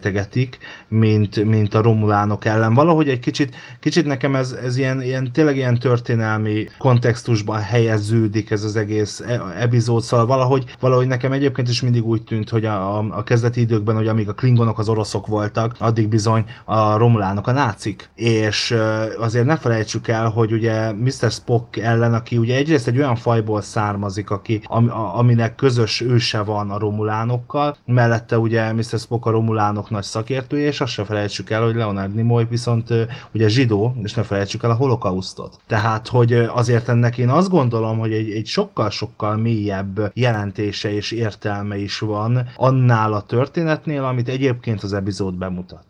tegetik, mint, mint a Romulánok ellen. Valahogy egy kicsit, kicsit nekem ez, ez ilyen, ilyen, tényleg ilyen történelmi kontextusban helyeződik ez az egész e, epizód, szóval valahogy, valahogy nekem egyébként is mindig úgy tűnt, hogy a, a, a kezdeti időkben, hogy amíg a klingonok az oroszok voltak, addig bizony a romulánok a nácik. És azért ne felejtsük el, hogy ugye Mr. Spock ellen, aki ugye egyrészt egy olyan fajból származik, aki, am, aminek közös őse van a romulánokkal, mellette ugye Mr. Spock a romulánok nagy szakértője, és azt se felejtsük el, hogy Leonard Nimoy viszont ugye zsidó, és ne felejtsük el a holokausztot. Tehát, hogy azért ennek én azt gondolom, hogy egy, egy sokkal-sokkal mélyebb jelentése és értelme is van annál a történetnél, amit egyébként az epizód bemutat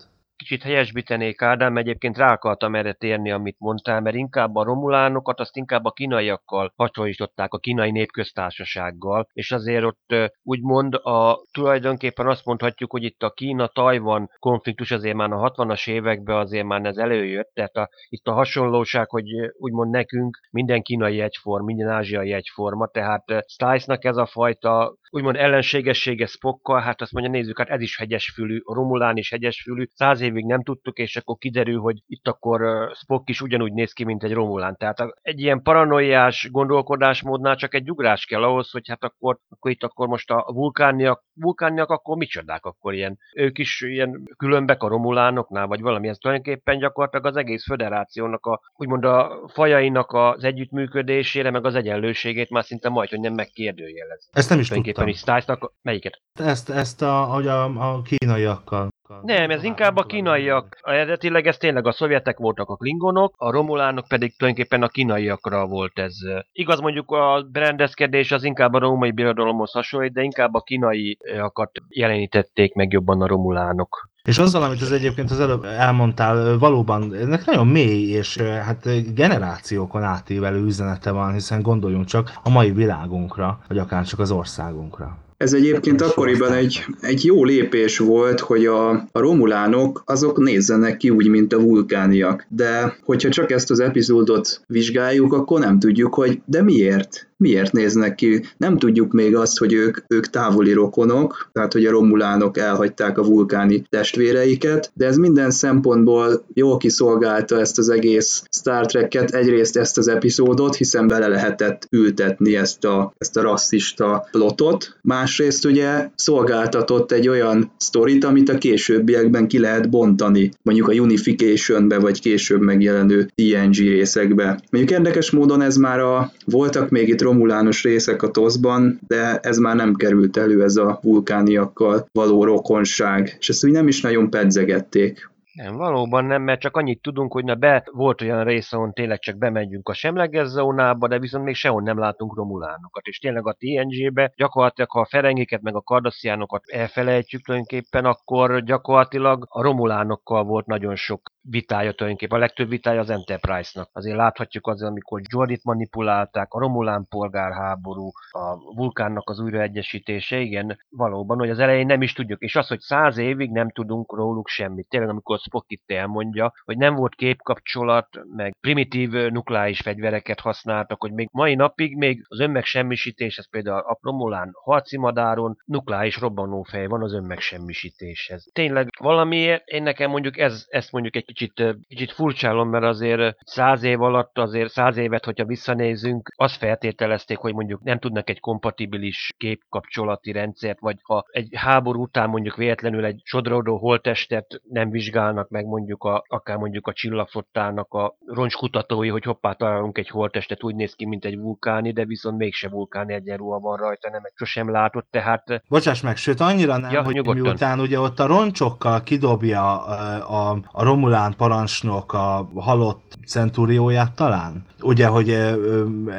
kicsit helyesbítenék Ádám, egyébként rá akartam erre térni, amit mondtál, mert inkább a romulánokat, azt inkább a kínaiakkal hasonlították, a kínai népköztársasággal, és azért ott úgymond a, tulajdonképpen azt mondhatjuk, hogy itt a Kína-Tajvan konfliktus azért már a 60-as években azért már ez előjött, tehát a, itt a hasonlóság, hogy úgymond nekünk minden kínai egyforma, minden ázsiai egyforma, tehát Stice-nak ez a fajta úgymond ellenségessége Spockkal, hát azt mondja, nézzük, hát ez is hegyesfülű, a Romulán is hegyesfülű, száz évig nem tudtuk, és akkor kiderül, hogy itt akkor Spock is ugyanúgy néz ki, mint egy Romulán. Tehát egy ilyen paranoiás gondolkodásmódnál csak egy ugrás kell ahhoz, hogy hát akkor, akkor itt akkor most a vulkániak, vulkániak akkor micsodák akkor ilyen, ők is ilyen különbek a Romulánoknál, vagy valami, ez tulajdonképpen gyakorlatilag az egész föderációnak a, úgymond a fajainak az együttműködésére, meg az egyenlőségét már szinte majd, hogy nem megkérdőjelez. Ezt nem is tudtam Stiles-nak, melyiket? Ezt, ezt a, hogy a, a kínaiakkal. Nem, ez inkább a kínaiak. Eredetileg ez tényleg a szovjetek voltak a klingonok, a romulánok pedig tulajdonképpen a kínaiakra volt ez. Igaz, mondjuk a berendezkedés az inkább a római birodalomhoz hasonlít, de inkább a kínaiakat jelenítették meg jobban a romulánok. És azzal, amit az egyébként az előbb elmondtál, valóban ennek nagyon mély és hát generációkon átívelő üzenete van, hiszen gondoljunk csak a mai világunkra, vagy akár csak az országunkra. Ez egyébként akkoriban egy, egy jó lépés volt, hogy a, a romulánok azok nézzenek ki úgy, mint a vulkániak. De hogyha csak ezt az epizódot vizsgáljuk, akkor nem tudjuk, hogy de miért? Miért néznek ki. Nem tudjuk még azt, hogy ők, ők távoli rokonok, tehát hogy a romulánok elhagyták a vulkáni testvéreiket, de ez minden szempontból jól kiszolgálta ezt az egész Star Trek-et, egyrészt ezt az epizódot, hiszen bele lehetett ültetni ezt a, ezt a rasszista plotot, másrészt ugye szolgáltatott egy olyan sztorit, amit a későbbiekben ki lehet bontani, mondjuk a Unification-be, vagy később megjelenő TNG részekbe. Mondjuk érdekes módon ez már a, voltak még itt romulános részek a toszban, de ez már nem került elő, ez a vulkániakkal való rokonság, és ezt úgy nem is nagyon pedzegették. Nem, valóban nem, mert csak annyit tudunk, hogy na be volt olyan rész, ahol tényleg csak bemegyünk a semleges zónába, de viszont még sehol nem látunk romulánokat. És tényleg a TNG-be gyakorlatilag, ha a ferengiket meg a kardasziánokat elfelejtjük tulajdonképpen, akkor gyakorlatilag a romulánokkal volt nagyon sok vitája tulajdonképpen. A legtöbb vitája az Enterprise-nak. Azért láthatjuk az, amikor Jordit manipulálták, a Romulán polgárháború, a vulkánnak az újraegyesítése, igen, valóban, hogy az elején nem is tudjuk. És az, hogy száz évig nem tudunk róluk semmit. Tényleg, amikor Spock itt elmondja, hogy nem volt képkapcsolat, meg primitív nukleáris fegyvereket használtak, hogy még mai napig még az önmegsemmisítés, ez például a Romulán harci madáron nukleáris robbanófej van az önmegsemmisítéshez. Tényleg valamiért én nekem mondjuk ez, ezt mondjuk egy kicsit, kicsit furcsálom, mert azért száz év alatt, azért száz évet, hogyha visszanézünk, azt feltételezték, hogy mondjuk nem tudnak egy kompatibilis képkapcsolati rendszert, vagy ha egy háború után mondjuk véletlenül egy sodródó holtestet nem vizsgálnak meg mondjuk a, akár mondjuk a csillagfottának a roncskutatói, hogy hoppá találunk egy holtestet, úgy néz ki, mint egy vulkáni, de viszont mégse vulkáni egyenruha van rajta, nem egy sosem látott, tehát... Bocsáss meg, sőt annyira nem, ja, hogy nyugodtan. miután ugye ott a roncsokkal kidobja a, a, a Romulán Romulán parancsnok a halott centúrióját talán? Ugye, hogy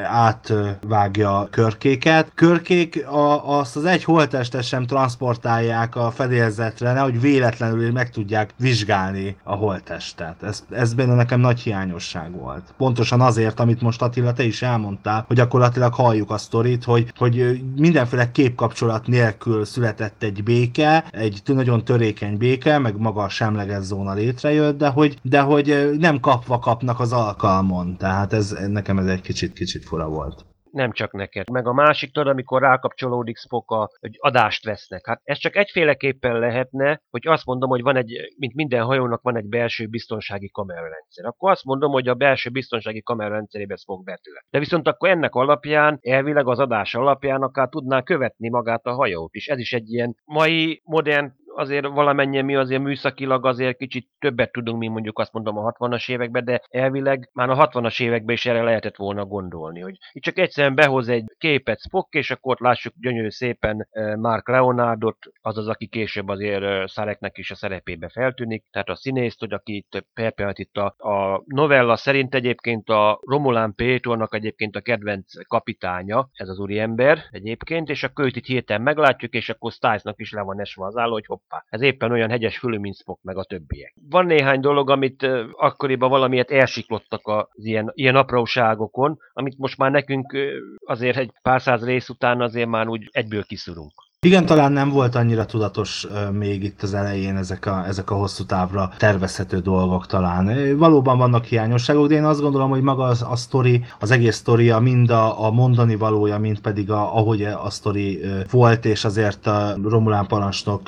átvágja körkéket. Körkék a, azt az egy holtestet sem transportálják a fedélzetre, nehogy véletlenül meg tudják vizsgálni a holtestet. Ez, ez benne nekem nagy hiányosság volt. Pontosan azért, amit most Attila, te is elmondtál, hogy gyakorlatilag halljuk a sztorit, hogy, hogy mindenféle képkapcsolat nélkül született egy béke, egy nagyon törékeny béke, meg maga a semleges zóna létrejött, de hogy, de hogy nem kapva kapnak az alkalmon. Tehát ez nekem ez egy kicsit, kicsit fura volt nem csak neked. Meg a másik, tudod, amikor rákapcsolódik Spock, a, hogy adást vesznek. Hát ez csak egyféleképpen lehetne, hogy azt mondom, hogy van egy, mint minden hajónak van egy belső biztonsági kamerarendszer. Akkor azt mondom, hogy a belső biztonsági kamerarendszerébe Spock betűle. De viszont akkor ennek alapján, elvileg az adás alapján akár tudná követni magát a hajót is. Ez is egy ilyen mai modern azért valamennyien mi azért műszakilag azért kicsit többet tudunk, mint mondjuk azt mondom a 60-as években, de elvileg már a 60-as években is erre lehetett volna gondolni, hogy itt csak egyszerűen behoz egy képet Spock, és akkor ott lássuk gyönyörű szépen eh, Mark Leonardot, azaz, aki később azért eh, Szareknek is a szerepébe feltűnik, tehát a színészt, hogy aki itt Perpelt itt a, a novella szerint egyébként a Romulán Pétornak egyébként a kedvenc kapitánya, ez az úriember egyébként, és a költ itt hirtelen meglátjuk, és akkor Stiles-nak is le van esve az álló, hogy hoppá, ez éppen olyan hegyes fülű, mint Spock meg a többiek. Van néhány dolog, amit akkoriban valamiért elsiklottak az ilyen, ilyen apróságokon, amit most már nekünk azért egy pár száz rész után azért már úgy egyből kiszurunk. Igen, talán nem volt annyira tudatos még itt az elején ezek a, ezek a hosszú távra tervezhető dolgok talán. Valóban vannak hiányosságok, de én azt gondolom, hogy maga az, a sztori, az egész sztoria, mind a, a mondani valója, mind pedig a, ahogy a sztori volt, és azért a Romulán parancsnok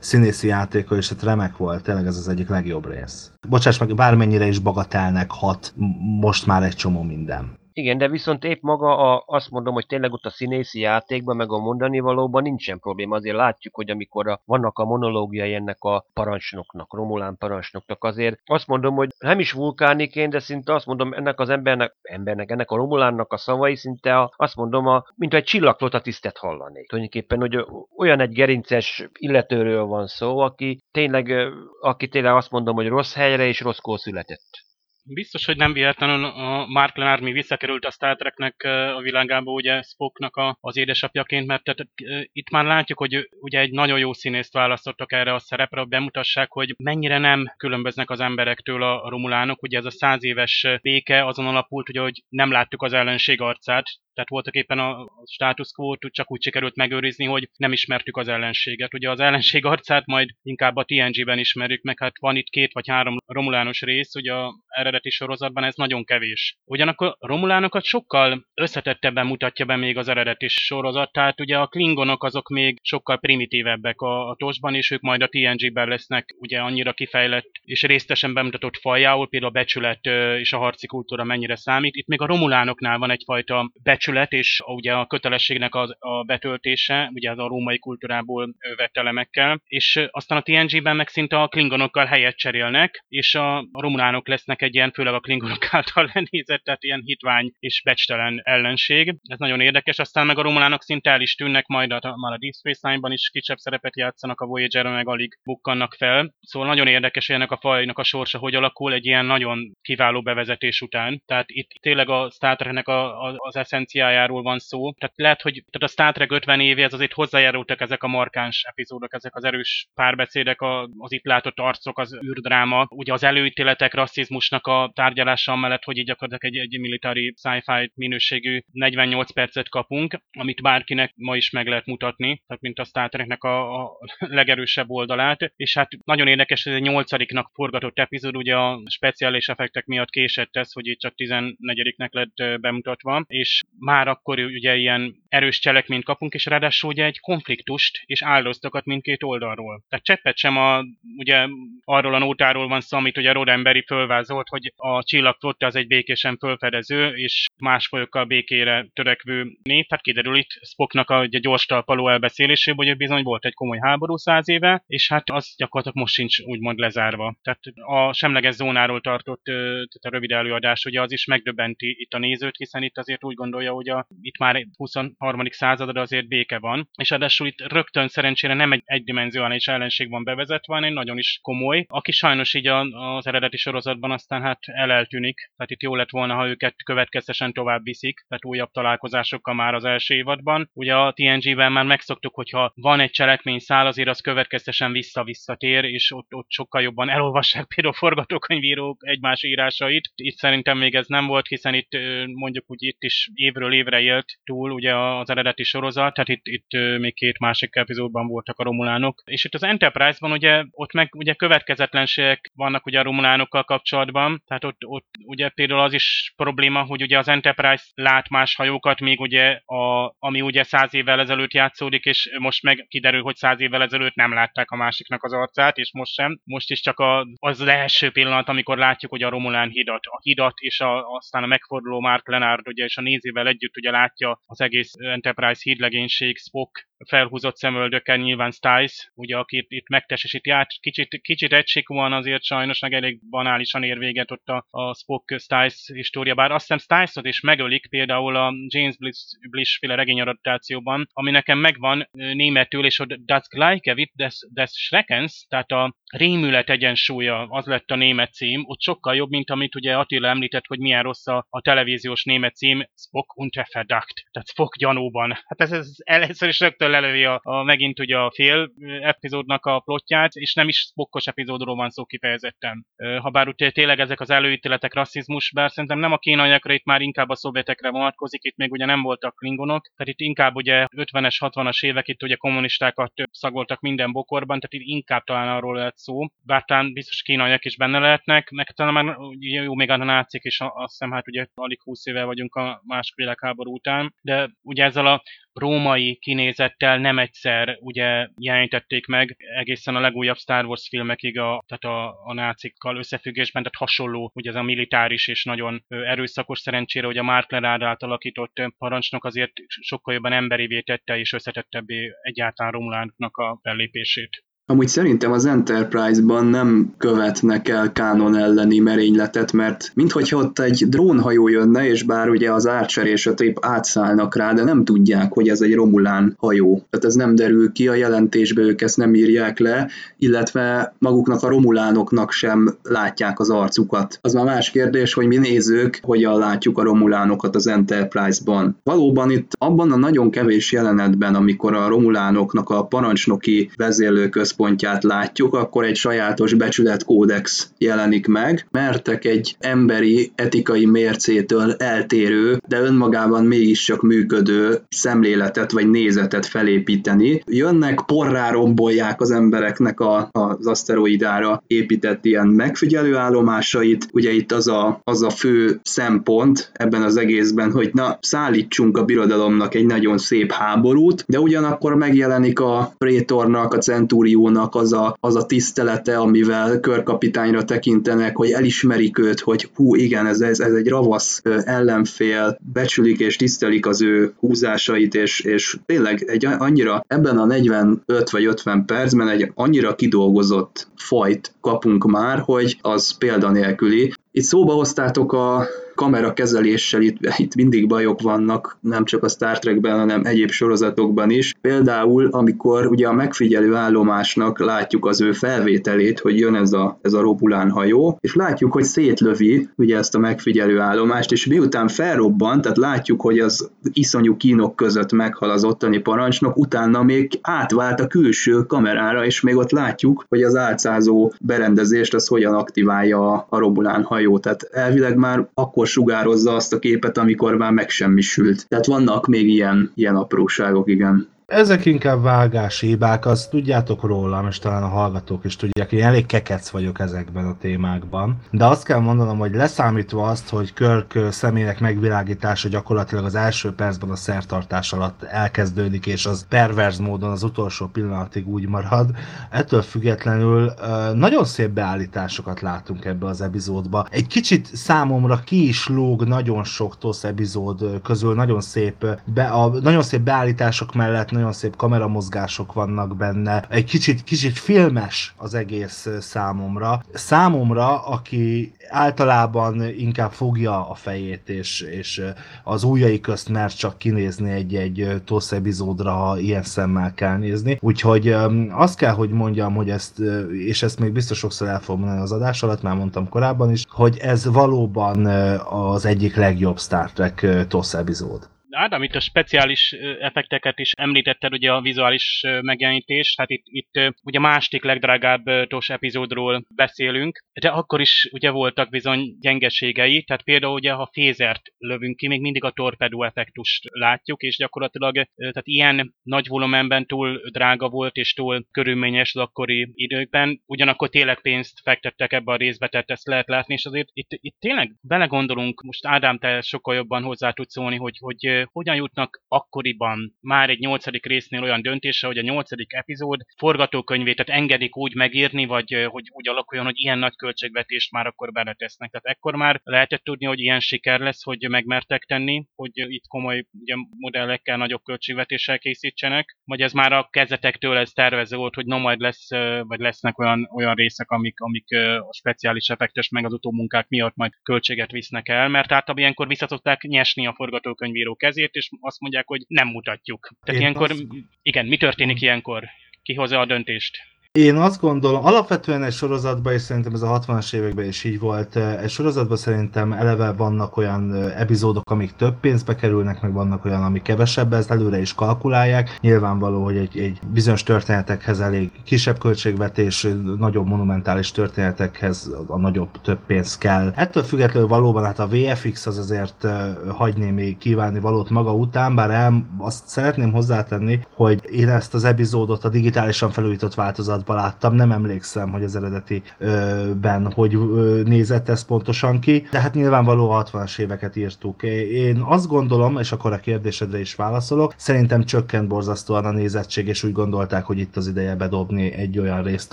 színészi játéka is hát remek volt, tényleg ez az egyik legjobb rész. Bocsáss meg, bármennyire is bagatelnek hat most már egy csomó minden. Igen, de viszont épp maga a, azt mondom, hogy tényleg ott a színészi játékban, meg a mondani valóban nincsen probléma. Azért látjuk, hogy amikor a, vannak a monológiai ennek a parancsnoknak, Romulán parancsnoknak, azért azt mondom, hogy nem is vulkániként, de szinte azt mondom, ennek az embernek, embernek ennek a Romulánnak a szavai szinte a, azt mondom, a, mint egy csillagflota tisztet hallanék. Tulajdonképpen, hogy olyan egy gerinces illetőről van szó, aki tényleg, aki tényleg azt mondom, hogy rossz helyre és rosszkor született biztos, hogy nem véletlenül a Mark Lenard mi visszakerült a Star Treknek a világába, ugye Spocknak a, az édesapjaként, mert tehát, itt már látjuk, hogy ugye egy nagyon jó színészt választottak erre a szerepre, hogy bemutassák, hogy mennyire nem különböznek az emberektől a romulánok. Ugye ez a száz éves béke azon alapult, hogy nem láttuk az ellenség arcát, tehát voltak éppen a status quo csak úgy sikerült megőrizni, hogy nem ismertük az ellenséget. Ugye az ellenség arcát majd inkább a TNG-ben ismerjük, meg hát van itt két vagy három romulános rész, ugye a eredeti sorozatban ez nagyon kevés. Ugyanakkor romulánokat sokkal összetettebben mutatja be még az eredeti sorozat, tehát ugye a klingonok azok még sokkal primitívebbek a, a tosban, és ők majd a TNG-ben lesznek ugye annyira kifejlett és résztesen bemutatott fajjául, például a becsület és a harci kultúra mennyire számít. Itt még a romulánoknál van egyfajta becsület becsület és ugye a kötelességnek a, a betöltése, ugye az a római kultúrából vett elemekkel, és aztán a TNG-ben meg szinte a klingonokkal helyet cserélnek, és a romulánok lesznek egy ilyen, főleg a klingonok által lenézett, tehát ilyen hitvány és becstelen ellenség. Ez nagyon érdekes, aztán meg a romulánok szinte el is tűnnek, majd a, már a Deep Space Nine-ban is kisebb szerepet játszanak, a voyager meg alig bukkannak fel. Szóval nagyon érdekes, hogy ennek a fajnak a sorsa hogy alakul egy ilyen nagyon kiváló bevezetés után. Tehát itt tényleg a Star Treknek a, a, az eszencia potenciájáról van szó. Tehát lehet, hogy tehát a Star Trek 50 évéhez azért hozzájárultak ezek a markáns epizódok, ezek az erős párbeszédek, az itt látott arcok, az űrdráma, ugye az előítéletek rasszizmusnak a tárgyalása mellett, hogy így gyakorlatilag egy, egy militári sci-fi minőségű 48 percet kapunk, amit bárkinek ma is meg lehet mutatni, tehát mint a Star Treknek a, a legerősebb oldalát, és hát nagyon érdekes, hogy egy nyolcadiknak forgatott epizód, ugye a speciális effektek miatt késett ez, hogy itt csak 14-nek lett bemutatva, és már akkor ugye ilyen erős cselekményt kapunk, és ráadásul ugye egy konfliktust és áldozatokat mindkét oldalról. Tehát cseppet sem a, ugye arról a nótáról van szó, amit ugye Rodemberi fölvázolt, hogy a csillagflotta az egy békésen fölfedező, és más folyokkal békére törekvő nép. Hát kiderül itt Spocknak a ugye, gyors talpaló elbeszéléséből, hogy bizony volt egy komoly háború száz éve, és hát az gyakorlatilag most sincs úgymond lezárva. Tehát a semleges zónáról tartott tehát a rövid előadás, ugye az is megdöbbenti itt a nézőt, hiszen itt azért úgy gondolja, hogy a, itt már 20 harmadik századra azért béke van, és ráadásul itt rögtön szerencsére nem egy egydimenzióális ellenség van bevezetve, hanem egy nagyon is komoly, aki sajnos így az eredeti sorozatban aztán hát eleltűnik, tehát itt jó lett volna, ha őket következtesen tovább viszik, tehát újabb találkozásokkal már az első évadban. Ugye a TNG-ben már megszoktuk, hogyha van egy cselekményszál, azért az következtesen vissza-visszatér, és ott, ott sokkal jobban elolvassák például forgatókönyvírók egymás írásait. Itt szerintem még ez nem volt, hiszen itt mondjuk úgy itt is évről évre élt túl ugye az eredeti sorozat, tehát itt, itt még két másik epizódban voltak a romulánok. És itt az Enterprise-ban ugye ott meg ugye következetlenségek vannak ugye a romulánokkal kapcsolatban, tehát ott, ott ugye például az is probléma, hogy ugye az Enterprise lát más hajókat, még ugye a, ami ugye száz évvel ezelőtt játszódik, és most meg kiderül, hogy száz évvel ezelőtt nem látták a másiknak az arcát, és most sem. Most is csak a, az, első pillanat, amikor látjuk hogy a Romulán hidat, a hidat, és a, aztán a megforduló Mark Lenard, ugye, és a nézével együtt ugye látja az egész Enterprise hídlegénység, Spock felhúzott szemöldöken nyilván Stiles, ugye, akit itt megtestesíti át, kicsit, kicsit egységúan azért sajnos, meg elég banálisan ér véget ott a, a Spock Stiles história, bár azt hiszem Stiles-ot is megölik például a James Bliss, Bliss féle regényadaptációban, ami nekem megvan németül, és hogy Das Gleichgewicht des, des Schreckens, tehát a rémület egyensúlya, az lett a német cím, ott sokkal jobb, mint amit ugye Attila említett, hogy milyen rossz a, a televíziós német cím, Spock unter Verdacht, tehát Spock gyanúban. Hát ez, ez először is rögtön lelövi a, a, megint ugye a fél epizódnak a plotját, és nem is Spockos epizódról van szó kifejezetten. Habár ugye tényleg ezek az előítéletek rasszizmus, bár szerintem nem a kínaiakra, itt már inkább a szovjetekre vonatkozik, itt még ugye nem voltak klingonok, tehát itt inkább ugye 50-es, 60-as évek itt ugye kommunistákat szagoltak minden bokorban, tehát itt inkább talán arról lehet szó, bár talán biztos kínaiak is benne lehetnek, meg talán már jó még a nácik is, azt hiszem hát ugye alig 20 éve vagyunk a második világháború után, de ugye ezzel a római kinézettel nem egyszer ugye jelentették meg egészen a legújabb Star Wars filmekig a, tehát a, a nácikkal összefüggésben, tehát hasonló, ugye ez a militáris és nagyon erőszakos szerencsére, hogy a Mark Lerard alakított parancsnok azért sokkal jobban emberivé tette és összetettebbé egyáltalán Romulánnak a fellépését. Amúgy szerintem az Enterprise-ban nem követnek el kánon elleni merényletet, mert minthogyha ott egy drónhajó jönne, és bár ugye az Archer és a Trip átszállnak rá, de nem tudják, hogy ez egy Romulán hajó. Tehát ez nem derül ki, a jelentésbe ők ezt nem írják le, illetve maguknak a Romulánoknak sem látják az arcukat. Az már más kérdés, hogy mi nézők hogyan látjuk a Romulánokat az Enterprise-ban. Valóban itt abban a nagyon kevés jelenetben, amikor a Romulánoknak a parancsnoki vezérlőköz központját látjuk, akkor egy sajátos becsületkódex jelenik meg. Mertek egy emberi etikai mércétől eltérő, de önmagában mégiscsak működő szemléletet vagy nézetet felépíteni. Jönnek, porrá rombolják az embereknek a, az aszteroidára épített ilyen megfigyelő állomásait. Ugye itt az a, az a fő szempont ebben az egészben, hogy na, szállítsunk a birodalomnak egy nagyon szép háborút, de ugyanakkor megjelenik a Prétornak, a Centurion Fájónak az a, az a tisztelete, amivel körkapitányra tekintenek, hogy elismerik őt, hogy hú, igen, ez, ez, ez egy ravasz ellenfél, becsülik és tisztelik az ő húzásait, és, és tényleg egy annyira ebben a 45 vagy 50 percben egy annyira kidolgozott fajt kapunk már, hogy az példanélküli. Itt szóba hoztátok a kamera kezeléssel itt, itt mindig bajok vannak, nem csak a Star Trekben, hanem egyéb sorozatokban is. Például, amikor ugye a megfigyelő állomásnak látjuk az ő felvételét, hogy jön ez a, ez a Robulán hajó, és látjuk, hogy szétlövi ugye ezt a megfigyelő állomást, és miután felrobban, tehát látjuk, hogy az iszonyú kínok között meghal az ottani parancsnok, utána még átvált a külső kamerára, és még ott látjuk, hogy az álcázó berendezést az hogyan aktiválja a Robulán hajó. Tehát elvileg már akkor sugározza azt a képet, amikor már megsemmisült. Tehát vannak még ilyen, ilyen apróságok, igen. Ezek inkább vágási hibák, azt tudjátok rólam, és talán a hallgatók is tudják, hogy elég kekec vagyok ezekben a témákban. De azt kell mondanom, hogy leszámítva azt, hogy Körk személynek megvilágítása gyakorlatilag az első percben a szertartás alatt elkezdődik, és az perverz módon az utolsó pillanatig úgy marad, ettől függetlenül nagyon szép beállításokat látunk ebbe az epizódba. Egy kicsit számomra ki is lóg nagyon sok TOSZ epizód közül, nagyon szép, be, a, nagyon szép beállítások mellett nagyon szép kameramozgások vannak benne, egy kicsit, kicsit filmes az egész számomra. Számomra, aki általában inkább fogja a fejét, és, és az ujjai közt mer csak kinézni egy-egy TOSZ epizódra, ha ilyen szemmel kell nézni. Úgyhogy azt kell, hogy mondjam, hogy ezt, és ezt még biztos sokszor el fogom mondani az adás alatt, már mondtam korábban is, hogy ez valóban az egyik legjobb Star Trek TOSZ epizód. Ádám, itt a speciális effekteket is említetted, ugye a vizuális megjelenítés, hát itt, itt ugye másik legdrágább TOS epizódról beszélünk, de akkor is ugye voltak bizony gyengeségei, tehát például ugye ha fézert lövünk ki, még mindig a torpedó effektust látjuk, és gyakorlatilag tehát ilyen nagy volumenben túl drága volt, és túl körülményes az akkori időkben, ugyanakkor tényleg pénzt fektettek ebbe a részbe, tehát ezt lehet látni, és azért itt, itt tényleg belegondolunk, most Ádám, te sokkal jobban hozzá tudsz szólni, hogy, hogy hogyan jutnak akkoriban már egy nyolcadik résznél olyan döntése, hogy a nyolcadik epizód forgatókönyvét tehát engedik úgy megírni, vagy hogy úgy alakuljon, hogy ilyen nagy költségvetést már akkor beletesznek. Tehát ekkor már lehetett tudni, hogy ilyen siker lesz, hogy megmertek tenni, hogy itt komoly ugye, modellekkel nagyobb költségvetéssel készítsenek, vagy ez már a kezdetektől ez tervező volt, hogy no majd lesz, vagy lesznek olyan, olyan részek, amik, amik a speciális effektes meg az utómunkák miatt majd költséget visznek el, mert általában ilyenkor visszatották nyesni a forgatókönyvíró kezét, és azt mondják, hogy nem mutatjuk. Tehát Én ilyenkor, azt... igen, mi történik ilyenkor? Ki hozza a döntést? Én azt gondolom, alapvetően egy sorozatban, és szerintem ez a 60-as években is így volt, egy sorozatban szerintem eleve vannak olyan epizódok, amik több pénzbe kerülnek, meg vannak olyan, amik kevesebb, ezt előre is kalkulálják. Nyilvánvaló, hogy egy, egy bizonyos történetekhez elég kisebb költségvetés, nagyobb monumentális történetekhez a nagyobb, több pénz kell. Ettől függetlenül valóban hát a VFX az azért hagyni még kívánni valót maga után, bár el, azt szeretném hozzátenni, hogy én ezt az epizódot a digitálisan felújított változat sorozatban láttam, nem emlékszem, hogy az eredetiben hogy nézett ez pontosan ki, de hát nyilvánvaló a 60-as éveket írtuk. Én azt gondolom, és akkor a kérdésedre is válaszolok, szerintem csökkent borzasztóan a nézettség, és úgy gondolták, hogy itt az ideje bedobni egy olyan részt,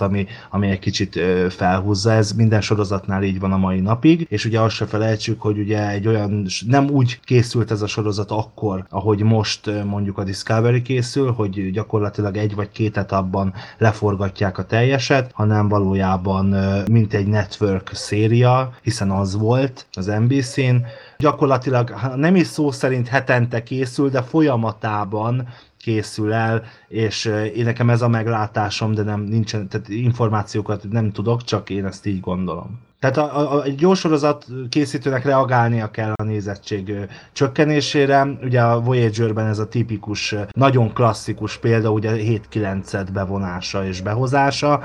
ami, ami egy kicsit felhúzza. Ez minden sorozatnál így van a mai napig, és ugye azt se felejtsük, hogy ugye egy olyan, nem úgy készült ez a sorozat akkor, ahogy most mondjuk a Discovery készül, hogy gyakorlatilag egy vagy két etapban leforgatja mutatják a teljeset, hanem valójában mint egy network széria, hiszen az volt az NBC-n. Gyakorlatilag nem is szó szerint hetente készül, de folyamatában készül el, és én nekem ez a meglátásom, de nem nincsen, tehát információkat nem tudok, csak én ezt így gondolom. Tehát a, a, a, egy jó sorozat készítőnek reagálnia kell a nézettség csökkenésére. Ugye a Voyager-ben ez a tipikus, nagyon klasszikus példa, ugye 7-9 bevonása és behozása.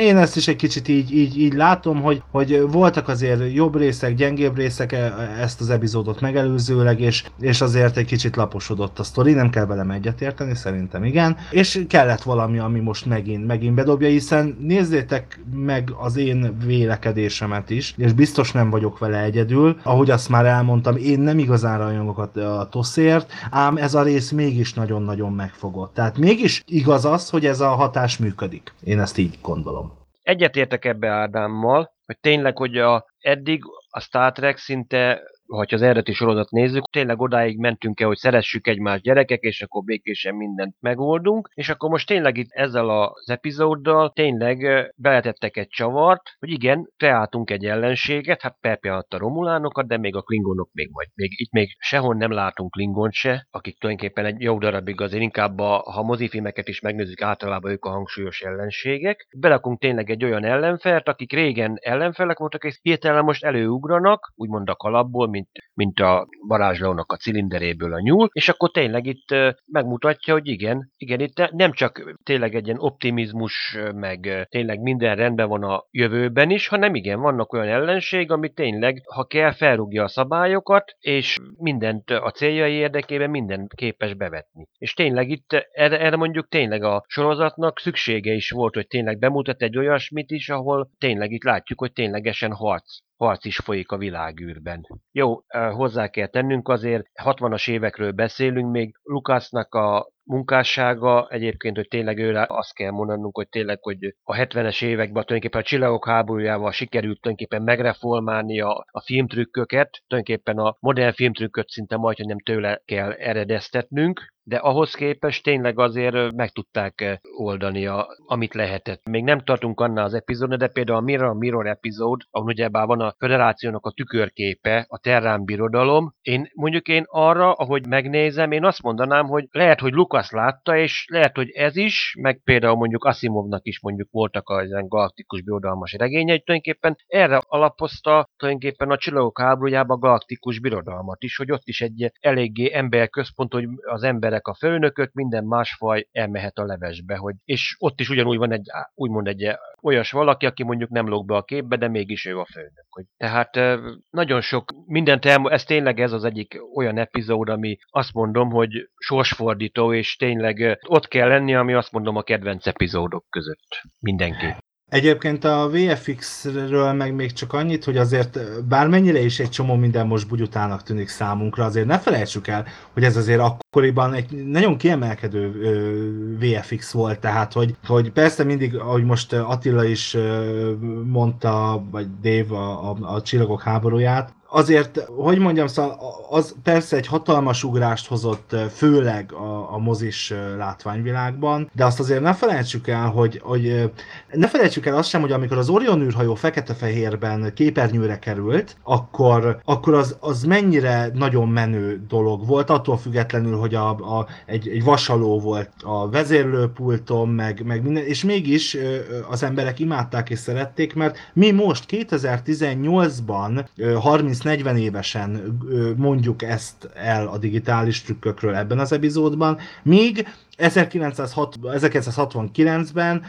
Én ezt is egy kicsit így, így, így látom, hogy, hogy voltak azért jobb részek, gyengébb részek e, ezt az epizódot megelőzőleg, és, és azért egy kicsit laposodott a sztori, nem kell velem egyetérteni, szerintem igen. És kellett valami, ami most megint, megint bedobja, hiszen nézzétek meg az én vélekedésemet filmet is, és biztos nem vagyok vele egyedül. Ahogy azt már elmondtam, én nem igazán rajongok a toszért, ám ez a rész mégis nagyon-nagyon megfogott. Tehát mégis igaz az, hogy ez a hatás működik. Én ezt így gondolom. Egyetértek ebbe Ádámmal, hogy tényleg, hogy a, eddig a Star Trek szinte ha az eredeti sorozat nézzük, tényleg odáig mentünk el, hogy szeressük egymást gyerekek, és akkor békésen mindent megoldunk, és akkor most tényleg itt ezzel az epizóddal tényleg beletettek egy csavart, hogy igen, kreáltunk egy ellenséget, hát per pillanat a romulánokat, de még a klingonok még vagy. Még, itt még sehol nem látunk klingont se, akik tulajdonképpen egy jó darabig azért inkább a, ha mozifilmeket is megnézzük, általában ők a hangsúlyos ellenségek. Belakunk tényleg egy olyan ellenfelt, akik régen ellenfelek voltak, és hirtelen most előugranak, úgymond a kalapból, mint, mint a varázslónak a cilinderéből a nyúl, és akkor tényleg itt megmutatja, hogy igen, igen, itt nem csak tényleg egy ilyen optimizmus, meg tényleg minden rendben van a jövőben is, hanem igen, vannak olyan ellenség, ami tényleg, ha kell, felrúgja a szabályokat, és mindent a céljai érdekében minden képes bevetni. És tényleg itt erre, erre mondjuk tényleg a sorozatnak szüksége is volt, hogy tényleg bemutat egy olyasmit is, ahol tényleg itt látjuk, hogy ténylegesen harc harc is folyik a világűrben. Jó, hozzá kell tennünk azért, 60-as évekről beszélünk még, Lukasznak a munkássága egyébként, hogy tényleg őre azt kell mondanunk, hogy tényleg, hogy a 70-es években tulajdonképpen a csillagok háborújával sikerült tulajdonképpen megreformálni a, a filmtrükköket, tulajdonképpen a modern filmtrükköt szinte majd, hogy nem tőle kell eredeztetnünk, de ahhoz képest tényleg azért meg tudták oldani, a, amit lehetett. Még nem tartunk annál az epizódnál, de például a Mirror Mirror epizód, ahol ugyebár van a Federációnak a tükörképe, a Terrán birodalom, én mondjuk én arra, ahogy megnézem, én azt mondanám, hogy lehet, hogy Lukasz látta, és lehet, hogy ez is, meg például mondjuk Asimovnak is mondjuk voltak az ilyen galaktikus birodalmas regényei, tulajdonképpen erre alapozta tulajdonképpen a csillagok háborújába a galaktikus birodalmat is, hogy ott is egy eléggé emberközpont, hogy az emberek a főnökök, minden más faj elmehet a levesbe, hogy, és ott is ugyanúgy van egy, úgymond egy olyas valaki, aki mondjuk nem lóg be a képbe, de mégis ő a főnök. Hogy, tehát nagyon sok mindent el, ez tényleg ez az egyik olyan epizód, ami azt mondom, hogy sorsfordító, és tényleg ott kell lenni, ami azt mondom a kedvenc epizódok között. Mindenki. Egyébként a VFX-ről meg még csak annyit, hogy azért bármennyire is egy csomó minden most bugyutának tűnik számunkra, azért ne felejtsük el, hogy ez azért akkoriban egy nagyon kiemelkedő VFX volt, tehát hogy, hogy persze mindig, ahogy most Attila is mondta, vagy Dave a, a, a Csillagok háborúját, azért, hogy mondjam, szóval az persze egy hatalmas ugrást hozott, főleg a, a mozis látványvilágban, de azt azért ne felejtsük el, hogy, hogy ne felejtsük el azt sem, hogy amikor az Orion űrhajó fekete-fehérben képernyőre került, akkor, akkor az, az mennyire nagyon menő dolog volt, attól függetlenül, hogy a, a, egy, egy vasaló volt a vezérlőpulton, meg, meg minden, és mégis az emberek imádták és szerették, mert mi most 2018-ban 30 30-40 évesen mondjuk ezt el a digitális trükkökről ebben az epizódban, míg 1969-ben,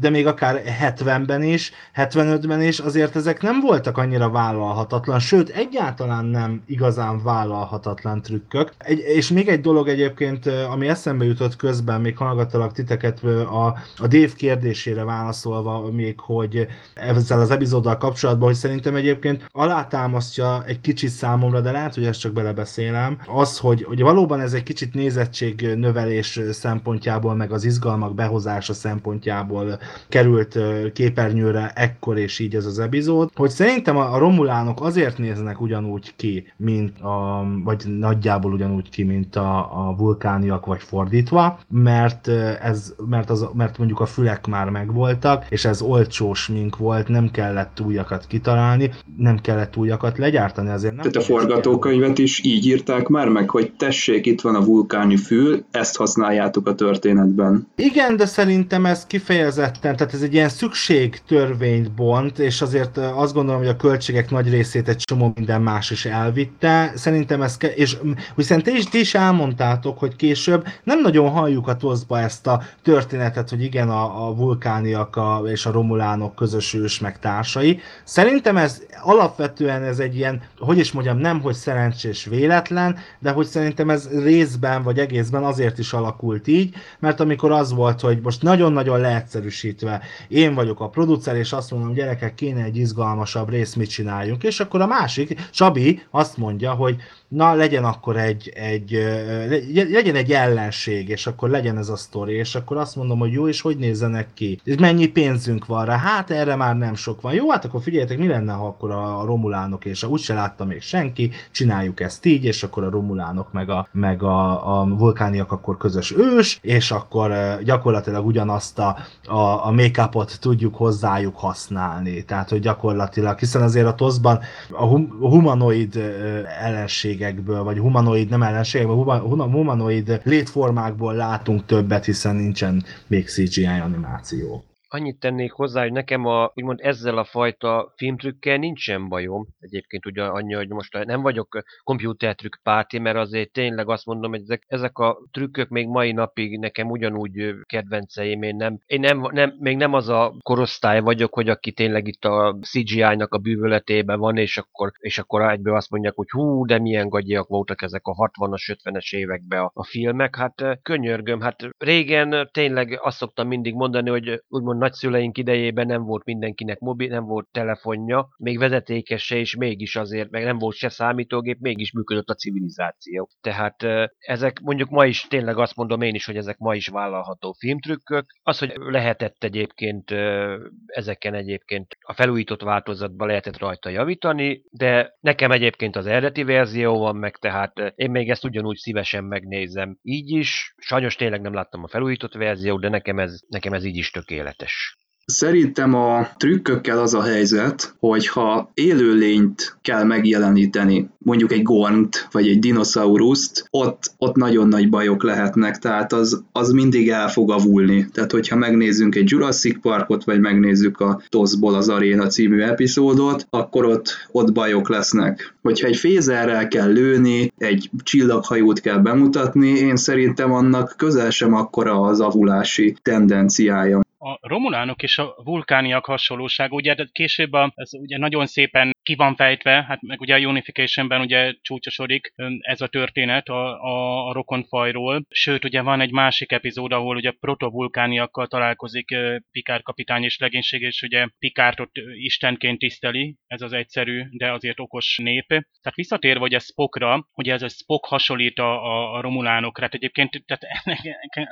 de még akár 70-ben is, 75-ben is, azért ezek nem voltak annyira vállalhatatlan, sőt, egyáltalán nem igazán vállalhatatlan trükkök. Egy, és még egy dolog egyébként, ami eszembe jutott közben, még hallgattalak titeket a, a Dave kérdésére válaszolva még, hogy ezzel az epizóddal kapcsolatban, hogy szerintem egyébként alátámasztja egy kicsit számomra, de lehet, hogy ezt csak belebeszélem, az, hogy, hogy valóban ez egy kicsit nézettség növelés szempontjából, meg az izgalmak behozása szempontjából került képernyőre ekkor és így ez az epizód, hogy szerintem a romulánok azért néznek ugyanúgy ki, mint a, vagy nagyjából ugyanúgy ki, mint a, a vulkániak, vagy fordítva, mert ez, mert, az, mert mondjuk a fülek már megvoltak, és ez olcsós mink volt, nem kellett újakat kitalálni, nem kellett újakat legyártani azért. Nem Tehát a forgatókönyvet is így írták már meg, hogy tessék, itt van a vulkáni fül, ezt használják használtuk a történetben. Igen, de szerintem ez kifejezetten, tehát ez egy ilyen szükségtörvényt bont, és azért azt gondolom, hogy a költségek nagy részét egy csomó minden más is elvitte. Szerintem ez, ke- és hiszen ti is, ti is elmondtátok, hogy később nem nagyon halljuk a toszba ezt a történetet, hogy igen, a, a vulkániak a, és a romulánok közös ős meg társai. Szerintem ez alapvetően ez egy ilyen, hogy is mondjam, nem hogy szerencsés véletlen, de hogy szerintem ez részben vagy egészben azért is alakult alakult így, mert amikor az volt, hogy most nagyon-nagyon leegyszerűsítve én vagyok a producer, és azt mondom, gyerekek, kéne egy izgalmasabb rész, mit csináljunk, és akkor a másik, Sabi azt mondja, hogy na legyen akkor egy, egy, legyen egy ellenség, és akkor legyen ez a sztori, és akkor azt mondom, hogy jó, és hogy nézzenek ki? És mennyi pénzünk van rá? Hát erre már nem sok van. Jó, hát akkor figyeljetek, mi lenne, ha akkor a romulánok, és a, úgyse látta még senki, csináljuk ezt így, és akkor a romulánok meg a, meg a, a vulkániak akkor közös ős, és akkor gyakorlatilag ugyanazt a, a, a make-upot tudjuk hozzájuk használni. Tehát, hogy gyakorlatilag, hiszen azért a toszban a humanoid ellenség ellenségekből, vagy humanoid, nem ellenségekből, humanoid létformákból látunk többet, hiszen nincsen még CGI animáció annyit tennék hozzá, hogy nekem a, úgymond ezzel a fajta filmtrükkel nincsen bajom. Egyébként ugye annyi, hogy most nem vagyok komputertrükk párti, mert azért tényleg azt mondom, hogy ezek, ezek a trükkök még mai napig nekem ugyanúgy kedvenceim. Én, nem, én nem, nem, még nem az a korosztály vagyok, hogy aki tényleg itt a CGI-nak a bűvöletében van, és akkor, és akkor egyből azt mondják, hogy hú, de milyen gagyiak voltak ezek a 60-as, 50-es években a, a filmek. Hát könyörgöm, hát régen tényleg azt szoktam mindig mondani, hogy úgymond nagyszüleink idejében nem volt mindenkinek mobil, nem volt telefonja, még vezetékes se, és mégis azért, meg nem volt se számítógép, mégis működött a civilizáció. Tehát ezek mondjuk ma is, tényleg azt mondom én is, hogy ezek ma is vállalható filmtrükkök. Az, hogy lehetett egyébként ezeken egyébként a felújított változatban lehetett rajta javítani, de nekem egyébként az eredeti verzió van meg, tehát én még ezt ugyanúgy szívesen megnézem így is. Sajnos tényleg nem láttam a felújított verziót, de nekem ez, nekem ez így is tökéletes. Szerintem a trükkökkel az a helyzet, hogy ha élőlényt kell megjeleníteni, mondjuk egy gornt, vagy egy dinoszaurust, ott, ott nagyon nagy bajok lehetnek, tehát az, az mindig el fog avulni. Tehát, hogyha megnézzünk egy Jurassic Parkot, vagy megnézzük a Toszból az Aréna című epizódot, akkor ott, ott bajok lesznek. Hogyha egy fézerrel kell lőni, egy csillaghajót kell bemutatni, én szerintem annak közel sem akkora az avulási tendenciája a romulánok és a vulkániak hasonlóság, ugye később a, ez ugye nagyon szépen ki van fejtve, hát meg ugye a Unificationben ugye csúcsosodik ez a történet a, a, a rokonfajról, sőt ugye van egy másik epizód, ahol ugye protovulkániakkal találkozik Pikár kapitány és legénység, és ugye Pikártot istenként tiszteli, ez az egyszerű, de azért okos nép. Tehát visszatérve hogy ez Spockra, ugye ez a Spock hasonlít a, a, a romulánokra, tehát egyébként tehát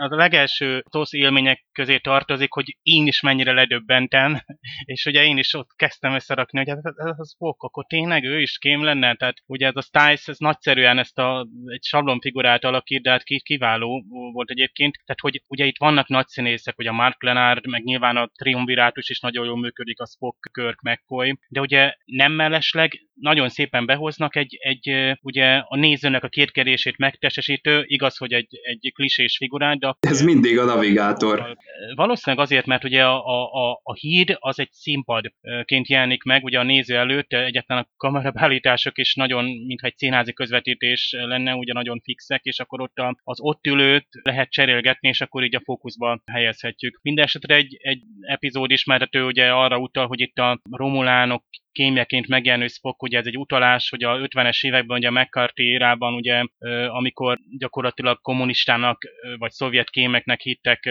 a legelső TOSZ élmények közé tartozik, hogy én is mennyire ledöbbentem, és ugye én is ott kezdtem összerakni, hogy ez, ez a Spock, akkor tényleg ő is kém lenne, tehát ugye ez a Stiles, ez nagyszerűen ezt a egy sablonfigurát alakít, de hát kiváló volt egyébként, tehát hogy ugye itt vannak nagy színészek, ugye a Mark Lenard, meg nyilván a triumvirátus is nagyon jól működik, a Spock, Kirk, McCoy, de ugye nem mellesleg nagyon szépen behoznak egy, egy ugye a nézőnek a kétkedését megtestesítő, igaz, hogy egy, egy klisés figurát, de... Ez mindig a navigátor. Valószínűleg azért, mert ugye a, a, a híd az egy színpadként jelenik meg, ugye a néző előtt, egyáltalán a kamerabeállítások is nagyon, mintha egy színházi közvetítés lenne, ugye nagyon fixek, és akkor ott az ott ülőt lehet cserélgetni, és akkor így a fókuszba helyezhetjük. Mindenesetre egy, egy epizód ismertető ugye arra utal, hogy itt a romulánok kémjeként megjelenő Spock, ugye ez egy utalás, hogy a 50-es években, ugye a McCarthy érában, ugye, amikor gyakorlatilag kommunistának vagy szovjet kémeknek hittek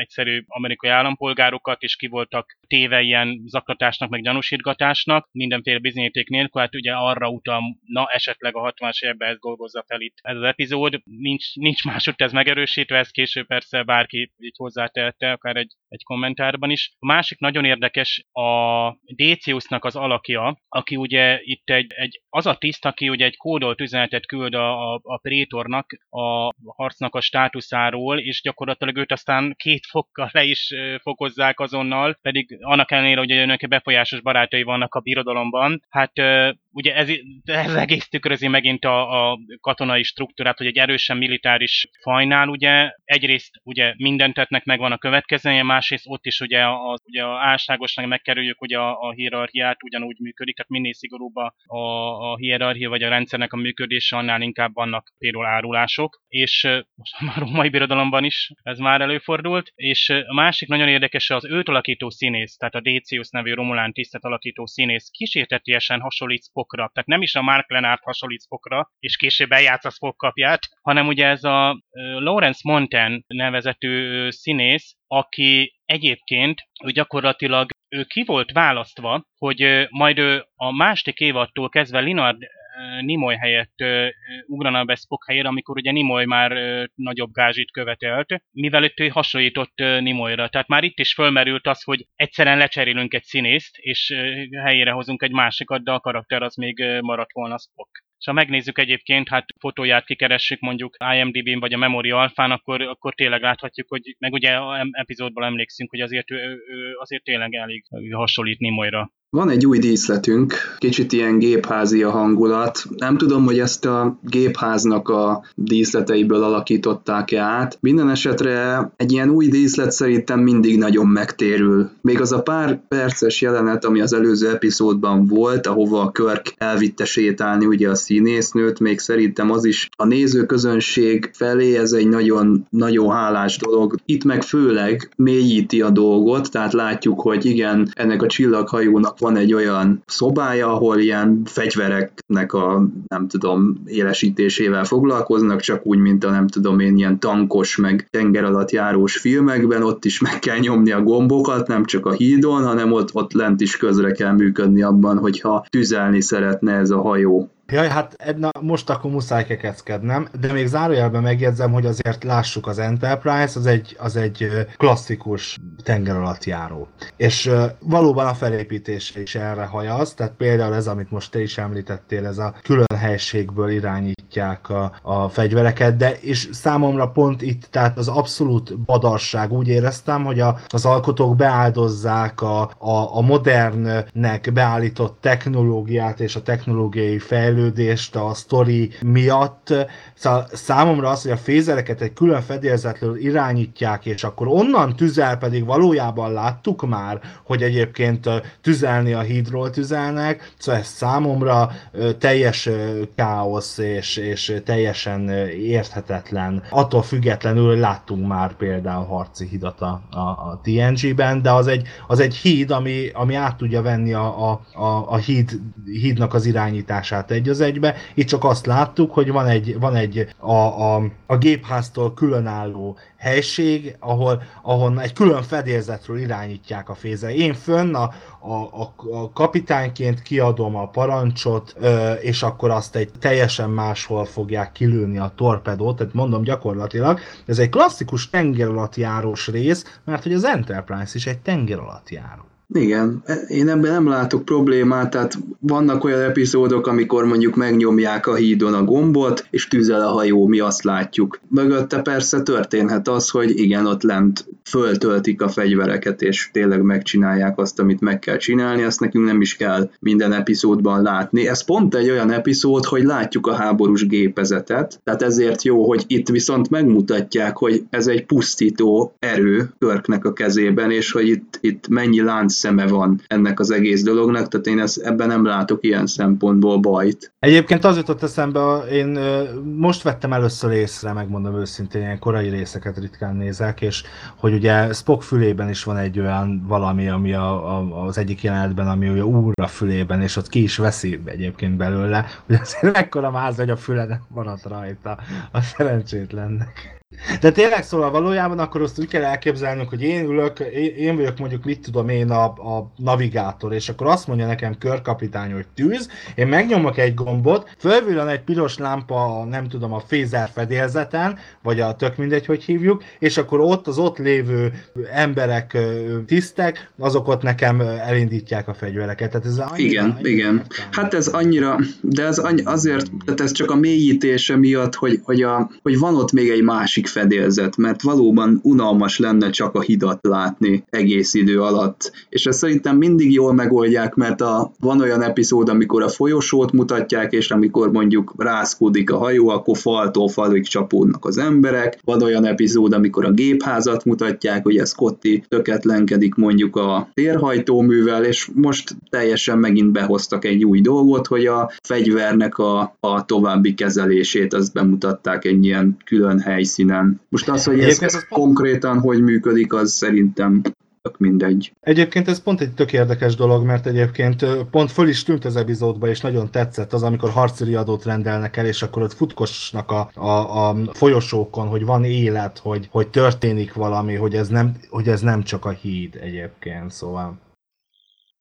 egyszerű amerikai állampolgárokat, és ki voltak téve ilyen zaklatásnak, meg gyanúsítgatásnak, mindenféle bizonyíték nélkül, hát ugye arra utal, na esetleg a 60-as években ez dolgozza fel itt ez az epizód. Nincs, nincs másod ez megerősítve, ez később persze bárki így hozzátette, akár egy, egy kommentárban is. A másik nagyon érdekes, a Déciusnak az alak alakja, aki ugye itt egy, egy az a tiszt, aki ugye egy kódolt üzenetet küld a, a, a prétornak a harcnak a státuszáról, és gyakorlatilag őt aztán két fokkal le is fokozzák azonnal, pedig annak ellenére, hogy önök befolyásos barátai vannak a birodalomban. Hát ugye ez, ez egész tükrözi megint a, a katonai struktúrát, hogy egy erősen militáris fajnál ugye egyrészt ugye mindent tettnek megvan a következménye, másrészt ott is ugye a, ugye a álságosnak megkerüljük ugye a, a hierarchiát, ugyanúgy működik, tehát minél szigorúbb a, a, a hierarchia vagy a rendszernek a működése, annál inkább vannak például árulások, és most már a római birodalomban is ez már előfordult, és a másik nagyon érdekes az őt alakító színész, tehát a Decius nevű Romulán tisztet alakító színész kísértetiesen hasonlít Spockra, tehát nem is a Mark Lenard hasonlít Spockra, és később eljátsz a Spock kapját, hanem ugye ez a Lawrence Monten nevezetű színész, aki egyébként ő gyakorlatilag ő ki volt választva, hogy majd ő a második évattól kezdve Linard Nimoy helyett ugrana be Spock helyére, amikor ugye Nimoy már nagyobb gázsit követelt, mivel itt hasonlított Nimoyra. Tehát már itt is fölmerült az, hogy egyszerűen lecserélünk egy színészt, és helyére hozunk egy másikat, de a karakter az még maradt volna Spock. És ha megnézzük egyébként, hát fotóját kikeressük mondjuk IMDb-n vagy a Memory Alfán, akkor, akkor tényleg láthatjuk, hogy meg ugye a epizódban emlékszünk, hogy azért ő azért tényleg elég hasonlít Nimoyra. Van egy új díszletünk, kicsit ilyen gépházi a hangulat. Nem tudom, hogy ezt a gépháznak a díszleteiből alakították-e át. Minden esetre egy ilyen új díszlet szerintem mindig nagyon megtérül. Még az a pár perces jelenet, ami az előző epizódban volt, ahova a Körk elvitte sétálni ugye a színésznőt, még szerintem az is a nézőközönség felé ez egy nagyon, nagyon hálás dolog. Itt meg főleg mélyíti a dolgot, tehát látjuk, hogy igen, ennek a csillaghajónak van egy olyan szobája, ahol ilyen fegyvereknek a nem tudom élesítésével foglalkoznak, csak úgy, mint a nem tudom én ilyen tankos meg tenger alatt járós filmekben, ott is meg kell nyomni a gombokat, nem csak a hídon, hanem ott, ott lent is közre kell működni abban, hogyha tüzelni szeretne ez a hajó. Jaj, hát na, most akkor muszáj kekeckednem, de még zárójelben megjegyzem, hogy azért lássuk az Enterprise, az egy, az egy klasszikus tenger alatt járó. És uh, valóban a felépítése is erre hajaz, tehát például ez, amit most te is említettél, ez a külön helységből irányítják a, a fegyvereket, de és számomra pont itt, tehát az abszolút badarság, úgy éreztem, hogy a, az alkotók beáldozzák a, a, a modernnek beállított technológiát és a technológiai fejlődést, fejlődést a sztori miatt. Szóval számomra az, hogy a fézereket egy külön fedélzetről irányítják, és akkor onnan tüzel pedig valójában láttuk már, hogy egyébként tüzelni a hídról tüzelnek, szóval ez számomra teljes káosz és, és teljesen érthetetlen. Attól függetlenül láttunk már például harci hidat a, a, a TNG-ben, de az egy, az egy híd, ami, ami át tudja venni a, a, a, a híd, hídnak az irányítását egy az egybe. Itt csak azt láttuk, hogy van egy, van egy a, a, a gépháztól különálló helység, ahol, ahol egy külön fedélzetről irányítják a féze. Én fönn a, a, a, a kapitányként kiadom a parancsot, ö, és akkor azt egy teljesen máshol fogják kilőni a torpedót, tehát mondom gyakorlatilag, ez egy klasszikus tenger alatt járós rész, mert hogy az Enterprise is egy tenger alatt járó. Igen, én ebben nem látok problémát, tehát vannak olyan epizódok, amikor mondjuk megnyomják a hídon a gombot, és tüzel a hajó, mi azt látjuk. Mögötte persze történhet az, hogy igen, ott lent föltöltik a fegyvereket, és tényleg megcsinálják azt, amit meg kell csinálni, ezt nekünk nem is kell minden epizódban látni. Ez pont egy olyan epizód, hogy látjuk a háborús gépezetet, tehát ezért jó, hogy itt viszont megmutatják, hogy ez egy pusztító erő Körknek a kezében, és hogy itt, itt mennyi lánc szeme van ennek az egész dolognak, tehát én ezt, ebben nem látok ilyen szempontból bajt. Egyébként az jutott eszembe, én most vettem először észre, megmondom őszintén, ilyen korai részeket ritkán nézek, és hogy ugye Spock fülében is van egy olyan valami, ami a, a, az egyik jelenetben, ami ugye úrra fülében, és ott ki is veszi egyébként belőle, hogy azért mekkora máz, hogy a füle nem maradt rajta a szerencsétlennek. De tényleg szóval valójában akkor azt úgy kell elképzelnünk, hogy én ülök, én vagyok mondjuk mit tudom én a, a navigátor, és akkor azt mondja nekem körkapitány, hogy tűz, én megnyomok egy gombot, fölvillan egy piros lámpa, nem tudom, a fézer fedélzeten, vagy a tök mindegy, hogy hívjuk, és akkor ott az ott lévő emberek, tisztek, azok ott nekem elindítják a fegyvereket. Tehát ez annyira, igen, annyira igen. Értelme. Hát ez annyira, de ez annyi, azért, tehát ez csak a mélyítése miatt, hogy, hogy, a, hogy van ott még egy másik másik fedélzet, mert valóban unalmas lenne csak a hidat látni egész idő alatt. És ezt szerintem mindig jól megoldják, mert a, van olyan epizód, amikor a folyosót mutatják, és amikor mondjuk rászkódik a hajó, akkor faltól falig csapódnak az emberek. Van olyan epizód, amikor a gépházat mutatják, hogy ez Scotty töketlenkedik mondjuk a térhajtóművel, és most teljesen megint behoztak egy új dolgot, hogy a fegyvernek a, a további kezelését azt bemutatták egy ilyen külön helyszínen minden. Most az, hogy ez, ez konkrétan hogy működik, az szerintem tök mindegy. Egyébként ez pont egy tök érdekes dolog, mert egyébként pont föl is tűnt az epizódba, és nagyon tetszett az, amikor harci adót rendelnek el, és akkor ott futkosnak a, a, a folyosókon, hogy van élet, hogy, hogy történik valami, hogy ez, nem, hogy ez nem csak a híd egyébként, szóval.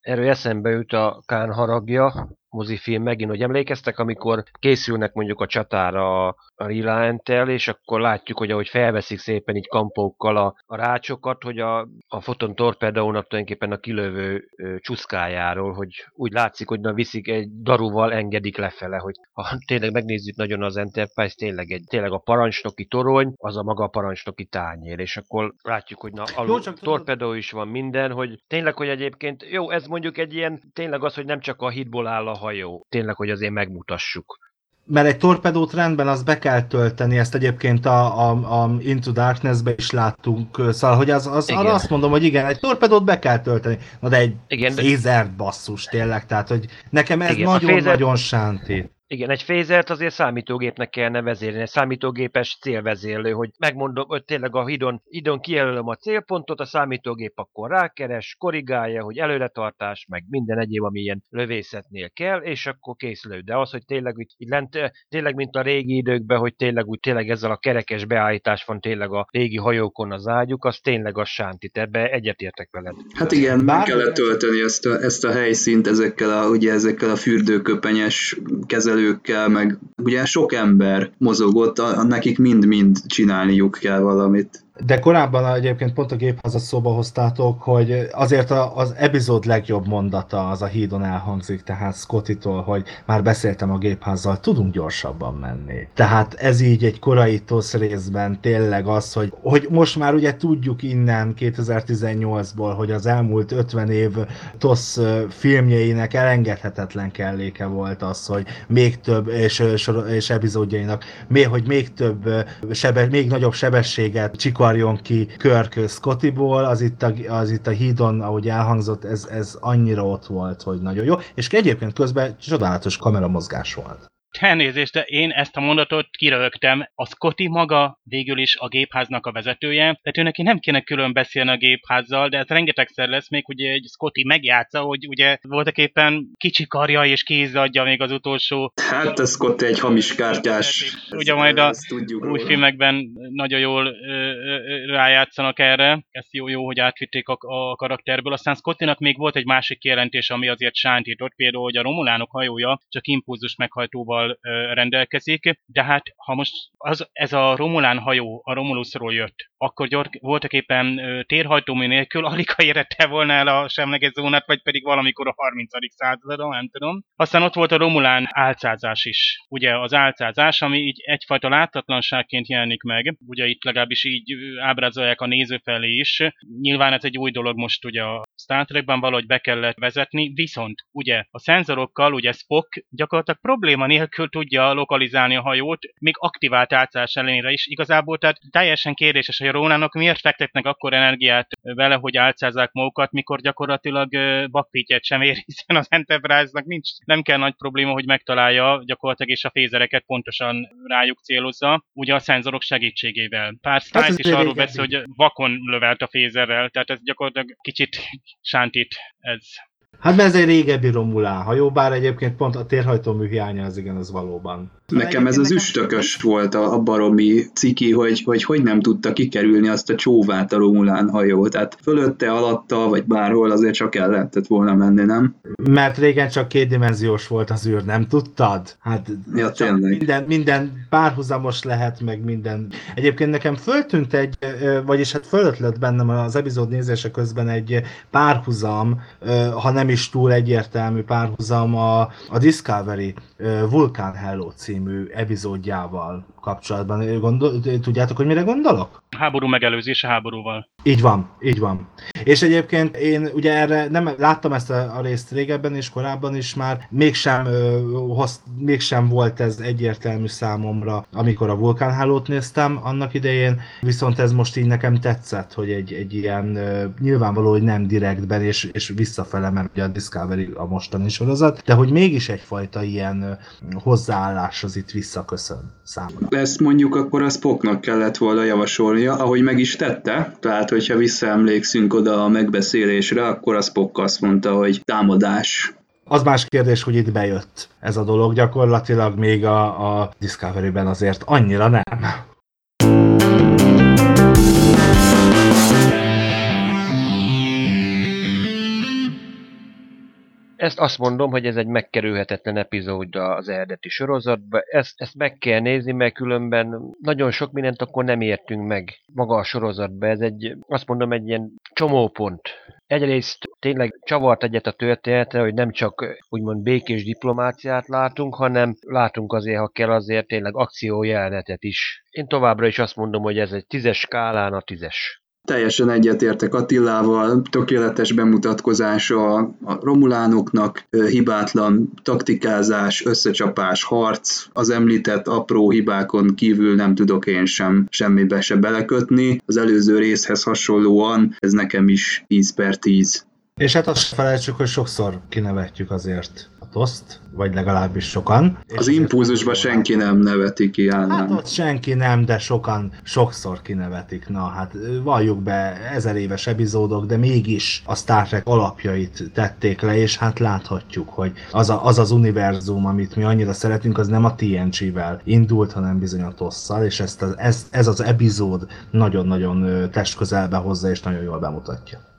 Erről eszembe jut a Kán haragja, mozifilm megint, hogy emlékeztek, amikor készülnek mondjuk a csatára a, a reliant és akkor látjuk, hogy ahogy felveszik szépen így kampókkal a, a rácsokat, hogy a, a foton torpedónak tulajdonképpen a kilövő ö, csuszkájáról, hogy úgy látszik, hogy na viszik egy daruval engedik lefele, hogy ha tényleg megnézzük nagyon az Enterprise, tényleg, egy, tényleg a parancsnoki torony, az a maga a parancsnoki tányér, és akkor látjuk, hogy na alul jó, csak torpedó is van minden, hogy tényleg, hogy egyébként, jó, ez mondjuk egy ilyen, tényleg az, hogy nem csak a hitból áll a hajó. Tényleg, hogy azért megmutassuk. Mert egy torpedót rendben az be kell tölteni, ezt egyébként a, a, a Into Darkness-be is láttunk, szóval hogy az, az arra azt mondom, hogy igen, egy torpedót be kell tölteni, na de egy igen, fézert basszus tényleg, tehát hogy nekem ez nagyon-nagyon nagyon sánti. Igen, egy fézert azért számítógépnek kellene vezérni, egy számítógépes célvezérlő, hogy megmondom, hogy tényleg a hidon, hidon kijelölöm a célpontot, a számítógép akkor rákeres, korrigálja, hogy előretartás, meg minden egyéb, ami ilyen lövészetnél kell, és akkor készülő. De az, hogy tényleg úgy, így lent, tényleg mint a régi időkben, hogy tényleg úgy tényleg ezzel a kerekes beállítás van tényleg a régi hajókon az ágyuk, az tényleg a sántit, ebbe egyetértek veled. Hát igen, Bár... meg kellett tölteni ezt a, ezt a helyszínt ezekkel a, ugye ezekkel a fürdőköpenyes kezelőkkel, meg ugye sok ember mozogott, a, nekik mind-mind csinálniuk kell valamit. De korábban egyébként pont a gépházat szóba hoztátok, hogy azért az epizód legjobb mondata az a hídon elhangzik, tehát Scottitól, hogy már beszéltem a gépházzal, tudunk gyorsabban menni. Tehát ez így egy korai részben tényleg az, hogy, hogy most már ugye tudjuk innen 2018-ból, hogy az elmúlt 50 év TOSZ filmjeinek elengedhetetlen kelléke volt az, hogy még több, és, és epizódjainak, még, hogy még több, sebe, még nagyobb sebességet csikar akarjon ki Körk Scottiból, az itt a, az itt a hídon, ahogy elhangzott, ez, ez annyira ott volt, hogy nagyon jó, és egyébként közben csodálatos kameramozgás volt. Elnézést, de én ezt a mondatot kirögtem. A Scotty maga végül is a gépháznak a vezetője, tehát ő neki nem kéne külön beszélni a gépházzal, de ez rengetegszer lesz még, hogy egy Scotty megjátsza, hogy ugye voltak éppen kicsikarja és kézadja még az utolsó. Hát ez Scotty egy hamis kártyás. Ugye majd a új filmekben nagyon jól rájátszanak erre, ezt jó, jó, hogy átvitték a, a karakterből. Aztán Scottynak még volt egy másik kijelentés, ami azért sántított, például, hogy a Romulánok hajója csak impulzus meghajtóval rendelkezik, de hát ha most az, ez a Romulán hajó a Romulusról jött, akkor gyor, voltak éppen térhajtómű nélkül alig ha érette volna el a semleges zónát, vagy pedig valamikor a 30. századon, nem tudom. Aztán ott volt a Romulán álcázás is. Ugye az álcázás, ami így egyfajta láthatlanságként jelenik meg, ugye itt legalábbis így ábrázolják a néző felé is. Nyilván ez egy új dolog most ugye a Star Trekben valahogy be kellett vezetni, viszont ugye a szenzorokkal, ugye Spock gyakorlatilag probléma nélkül tudja lokalizálni a hajót, még aktivált átszállás ellenére is igazából, tehát teljesen kérdéses, hogy a Rónának miért fektetnek akkor energiát vele, hogy álcázzák magukat, mikor gyakorlatilag bakfitjet sem ér, hiszen az Enterprise-nak nincs, nem kell nagy probléma, hogy megtalálja gyakorlatilag, és a fézereket pontosan rájuk célozza, ugye a szenzorok segítségével. Pár Stiles is arról beszél, hogy vakon lövelt a fézerrel, tehát ez gyakorlatilag kicsit sántít ez. Hát mert ez egy régebbi Romulán hajó, bár egyébként pont a térhajtómű hiánya az igen, az valóban. Nekem ez az üstökös volt a, a baromi ciki, hogy, hogy hogy nem tudta kikerülni azt a csóvát a Romulán hajó. Tehát fölötte, alatta, vagy bárhol azért csak el lehetett volna menni, nem? Mert régen csak kétdimenziós volt az űr, nem tudtad? Hát ja, tényleg. Minden, minden párhuzamos lehet, meg minden. Egyébként nekem föltűnt egy, vagyis hát fölött lett bennem az epizód nézése közben egy párhuzam, ha nem is túl egyértelmű párhuzam a, a Discovery Vulcan Hello című epizódjával kapcsolatban. Gondol, tudjátok, hogy mire gondolok? Háború megelőzése háborúval. Így van, így van. És egyébként én ugye erre nem láttam ezt a, a részt régebben és korábban is már, mégsem, ö, hoz, mégsem volt ez egyértelmű számomra, amikor a vulkánhálót néztem annak idején, viszont ez most így nekem tetszett, hogy egy, egy ilyen ö, nyilvánvaló, hogy nem direktben és, és visszafele, mert ugye a Discovery a mostani sorozat, de hogy mégis egyfajta ilyen ö, hozzáállás az itt visszaköszön számomra ezt mondjuk akkor a Spocknak kellett volna javasolnia, ahogy meg is tette, tehát hogyha visszaemlékszünk oda a megbeszélésre, akkor a Spock azt mondta, hogy támadás. Az más kérdés, hogy itt bejött ez a dolog, gyakorlatilag még a, a Discovery-ben azért annyira nem. Ezt azt mondom, hogy ez egy megkerülhetetlen epizód az eredeti sorozatban. Ezt, ezt meg kell nézni, mert különben nagyon sok mindent akkor nem értünk meg maga a sorozatban. Ez egy, azt mondom, egy ilyen csomópont. Egyrészt tényleg csavart egyet a történetre, hogy nem csak úgymond békés diplomáciát látunk, hanem látunk azért, ha kell, azért tényleg akciójelenetet is. Én továbbra is azt mondom, hogy ez egy tízes skálán a tízes. Teljesen egyetértek Attilával, tökéletes bemutatkozása a romulánoknak, hibátlan taktikázás, összecsapás, harc, az említett apró hibákon kívül nem tudok én sem semmibe se belekötni. Az előző részhez hasonlóan ez nekem is 10 per 10. És hát azt felejtsük, hogy sokszor kinevetjük azért a toszt, vagy legalábbis sokan. Az impulzusban senki nem neveti ki, Ádám. Hát ott senki nem, de sokan sokszor kinevetik. Na hát valljuk be, ezer éves epizódok, de mégis a Star Trek alapjait tették le, és hát láthatjuk, hogy az a, az, az univerzum, amit mi annyira szeretünk, az nem a TNG-vel indult, hanem bizony a tosszal, és ezt, ez, ez az epizód nagyon-nagyon testközelbe hozza, és nagyon jól bemutatja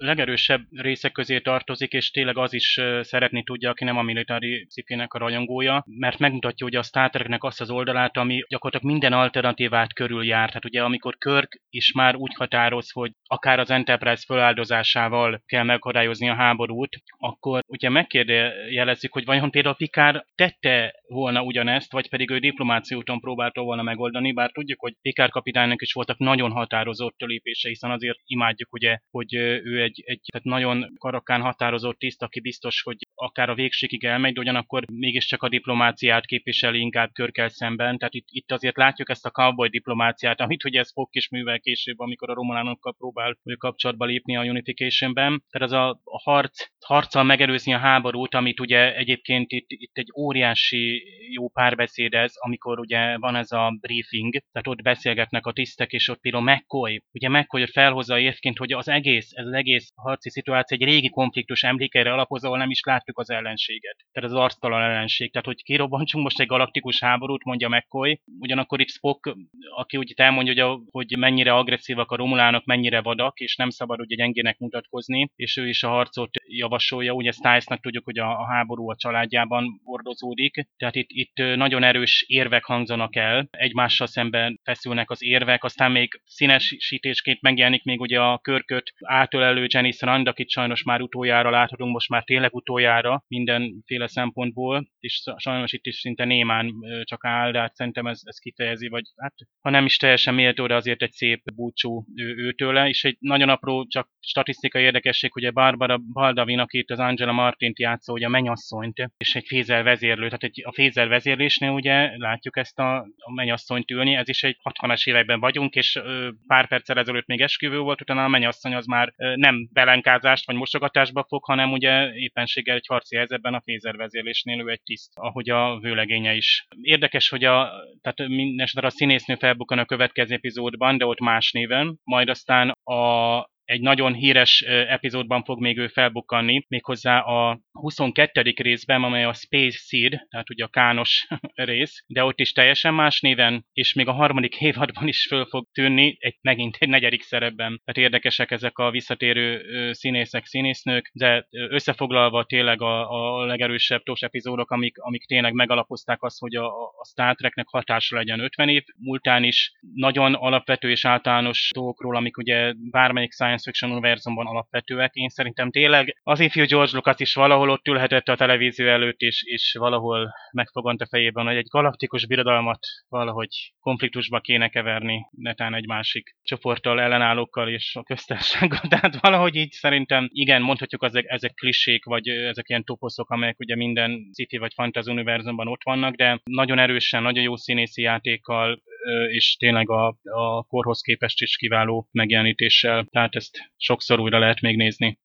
legerősebb részek közé tartozik, és tényleg az is szeretni tudja, aki nem a militári cikének a rajongója, mert megmutatja ugye a Star Treknek azt az oldalát, ami gyakorlatilag minden alternatívát körüljár. Tehát ugye amikor Kirk is már úgy határoz, hogy akár az Enterprise feláldozásával kell megakadályozni a háborút, akkor ugye megkérdőjelezzük, hogy vajon például Pikár tette volna ugyanezt, vagy pedig ő diplomáció úton próbálta volna megoldani, bár tudjuk, hogy Pikár kapitánynak is voltak nagyon határozott lépése, hiszen azért imádjuk ugye, hogy ő egy, egy tehát nagyon karakán határozott tiszt, aki biztos, hogy akár a végségig elmegy, de ugyanakkor mégiscsak a diplomáciát képviseli inkább körkel szemben. Tehát itt, itt azért látjuk ezt a cowboy diplomáciát, amit ugye ez fog is művel később, amikor a romulánokkal próbál kapcsolatba lépni a Unification-ben. Tehát az a, harc, harccal megelőzni a háborút, amit ugye egyébként itt, itt egy óriási jó párbeszéd ez, amikor ugye van ez a briefing, tehát ott beszélgetnek a tisztek, és ott például McCoy, ugye McCoy felhozza érvként, hogy az egész, ez az egész harci szituáció egy régi konfliktus emlékeire alapozza, ahol nem is látjuk az ellenséget. Tehát az arctalan ellenség. Tehát, hogy kirobbantsunk most egy galaktikus háborút, mondja McCoy, ugyanakkor itt Spock, aki úgy elmondja, hogy, a, hogy mennyire agresszívak a romulánok, mennyire vadak, és nem szabad ugye gyengének mutatkozni, és ő is a harcot javasolja. Ugye Stiles-nak tudjuk, hogy a, a háború a családjában ordozódik, tehát itt, itt nagyon erős érvek hangzanak el, egymással szemben feszülnek az érvek, aztán még színesítésként megjelenik még ugye a körköt átölelő Janice Rand, akit sajnos már utoljára láthatunk, most már tényleg utoljára mindenféle szempontból, és sajnos itt is szinte némán csak áll, de hát szerintem ez, ez kifejezi, vagy hát ha nem is teljesen méltó, de azért egy szép búcsú ő, őtőle, és egy nagyon apró, csak statisztikai érdekesség, ugye Barbara Baldavin, aki itt az Angela Martint játszó, ugye a mennyasszonyt, és egy fézel vezérlő, tehát egy, a fézel vezérlésnél ugye látjuk ezt a, a mennyasszonyt ülni, ez is egy 60-as években vagyunk, és ö, pár perccel ezelőtt még esküvő volt, utána a mennyasszony az már ö, nem belenkázást vagy mosogatásba fog, hanem ugye éppenséggel egy harci helyzetben a fézer vezérlésnél ő egy tiszt, ahogy a vőlegénye is. Érdekes, hogy a, tehát minden a színésznő felbukkan a következő epizódban, de ott más néven, majd aztán a egy nagyon híres epizódban fog még ő felbukkanni, méghozzá a 22. részben, amely a Space Seed, tehát ugye a kános rész, de ott is teljesen más néven, és még a harmadik évadban is föl fog tűnni, egy, megint egy negyedik szerepben. Tehát érdekesek ezek a visszatérő színészek, színésznők, de összefoglalva tényleg a, a legerősebb tos epizódok, amik, amik tényleg megalapozták azt, hogy a, a Star Treknek hatása legyen 50 év múltán is. Nagyon alapvető és általános dolgokról, amik ugye bármelyik science science fiction univerzumban alapvetőek. Én szerintem tényleg az ifjú George Lucas is valahol ott ülhetett a televízió előtt, és, és valahol megfogant a fejében, hogy egy galaktikus birodalmat valahogy konfliktusba kéne keverni, netán egy másik csoporttal, ellenállókkal és a köztársággal. Tehát valahogy így szerintem igen, mondhatjuk, ezek, ezek klisék, vagy ezek ilyen toposzok, amelyek ugye minden city vagy fantasy univerzumban ott vannak, de nagyon erősen, nagyon jó színészi játékkal, és tényleg a, a korhoz képest is kiváló megjelenítéssel. Tehát ezt sokszor újra lehet még nézni.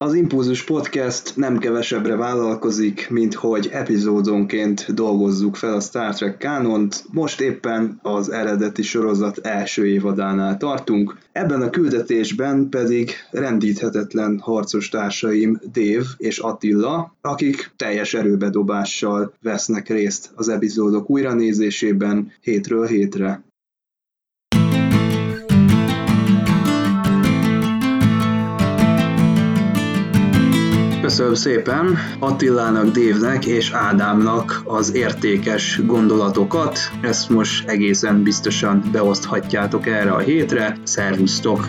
Az Impulzus Podcast nem kevesebbre vállalkozik, mint hogy epizódonként dolgozzuk fel a Star Trek kánont. Most éppen az eredeti sorozat első évadánál tartunk. Ebben a küldetésben pedig rendíthetetlen harcos társaim Dév és Attila, akik teljes erőbedobással vesznek részt az epizódok újranézésében hétről hétre. Köszönöm szépen Attilának, Dévnek és Ádámnak az értékes gondolatokat. Ezt most egészen biztosan beoszthatjátok erre a hétre. Szervusztok!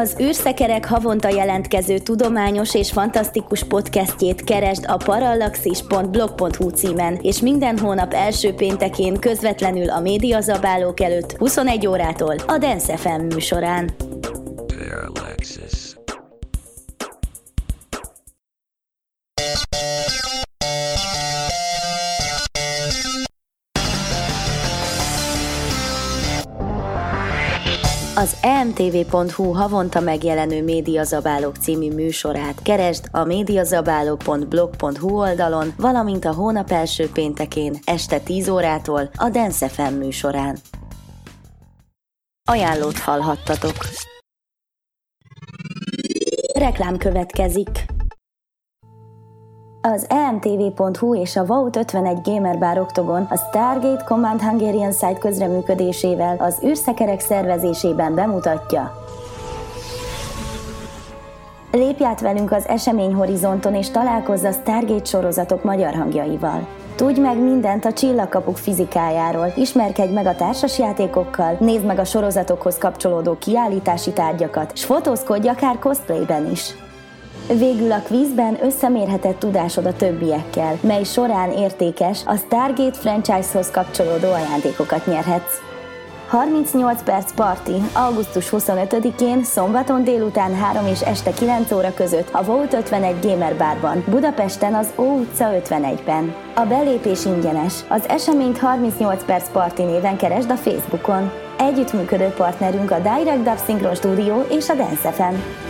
Az űrszekerek havonta jelentkező tudományos és fantasztikus podcastjét keresd a parallaxis.blog.hu címen, és minden hónap első péntekén közvetlenül a médiazabálók előtt 21 órától a Dance FM műsorán. Az emtv.hu havonta megjelenő Médiazabálók című műsorát keresd a médiazabálók.blog.hu oldalon, valamint a hónap első péntekén este 10 órától a Dance FM műsorán. Ajánlót hallhattatok. Reklám következik. Az emtv.hu és a Vault 51 Gamer Bar Octogon a Stargate Command Hungarian Site közreműködésével az űrszekerek szervezésében bemutatja. Lépj át velünk az eseményhorizonton és találkozz a Stargate sorozatok magyar hangjaival. Tudj meg mindent a csillagkapuk fizikájáról, ismerkedj meg a társasjátékokkal, nézd meg a sorozatokhoz kapcsolódó kiállítási tárgyakat, s fotózkodj akár cosplayben is. Végül a kvízben összemérhetett tudásod a többiekkel, mely során értékes, a Stargate franchise-hoz kapcsolódó ajándékokat nyerhetsz. 38 perc parti, augusztus 25-én, szombaton délután 3 és este 9 óra között a Volt 51 Gamer Barban, Budapesten az Ó utca 51-ben. A belépés ingyenes. Az eseményt 38 perc parti néven keresd a Facebookon. Együttműködő partnerünk a Direct Dub Synchron Studio és a Dance FM.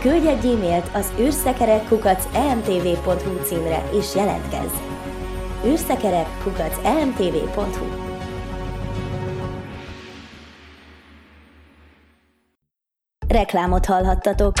Küldj egy e-mailt az űrszekerek emtv.hu címre és jelentkezz! űrszekerek emtv.hu Reklámot hallhattatok!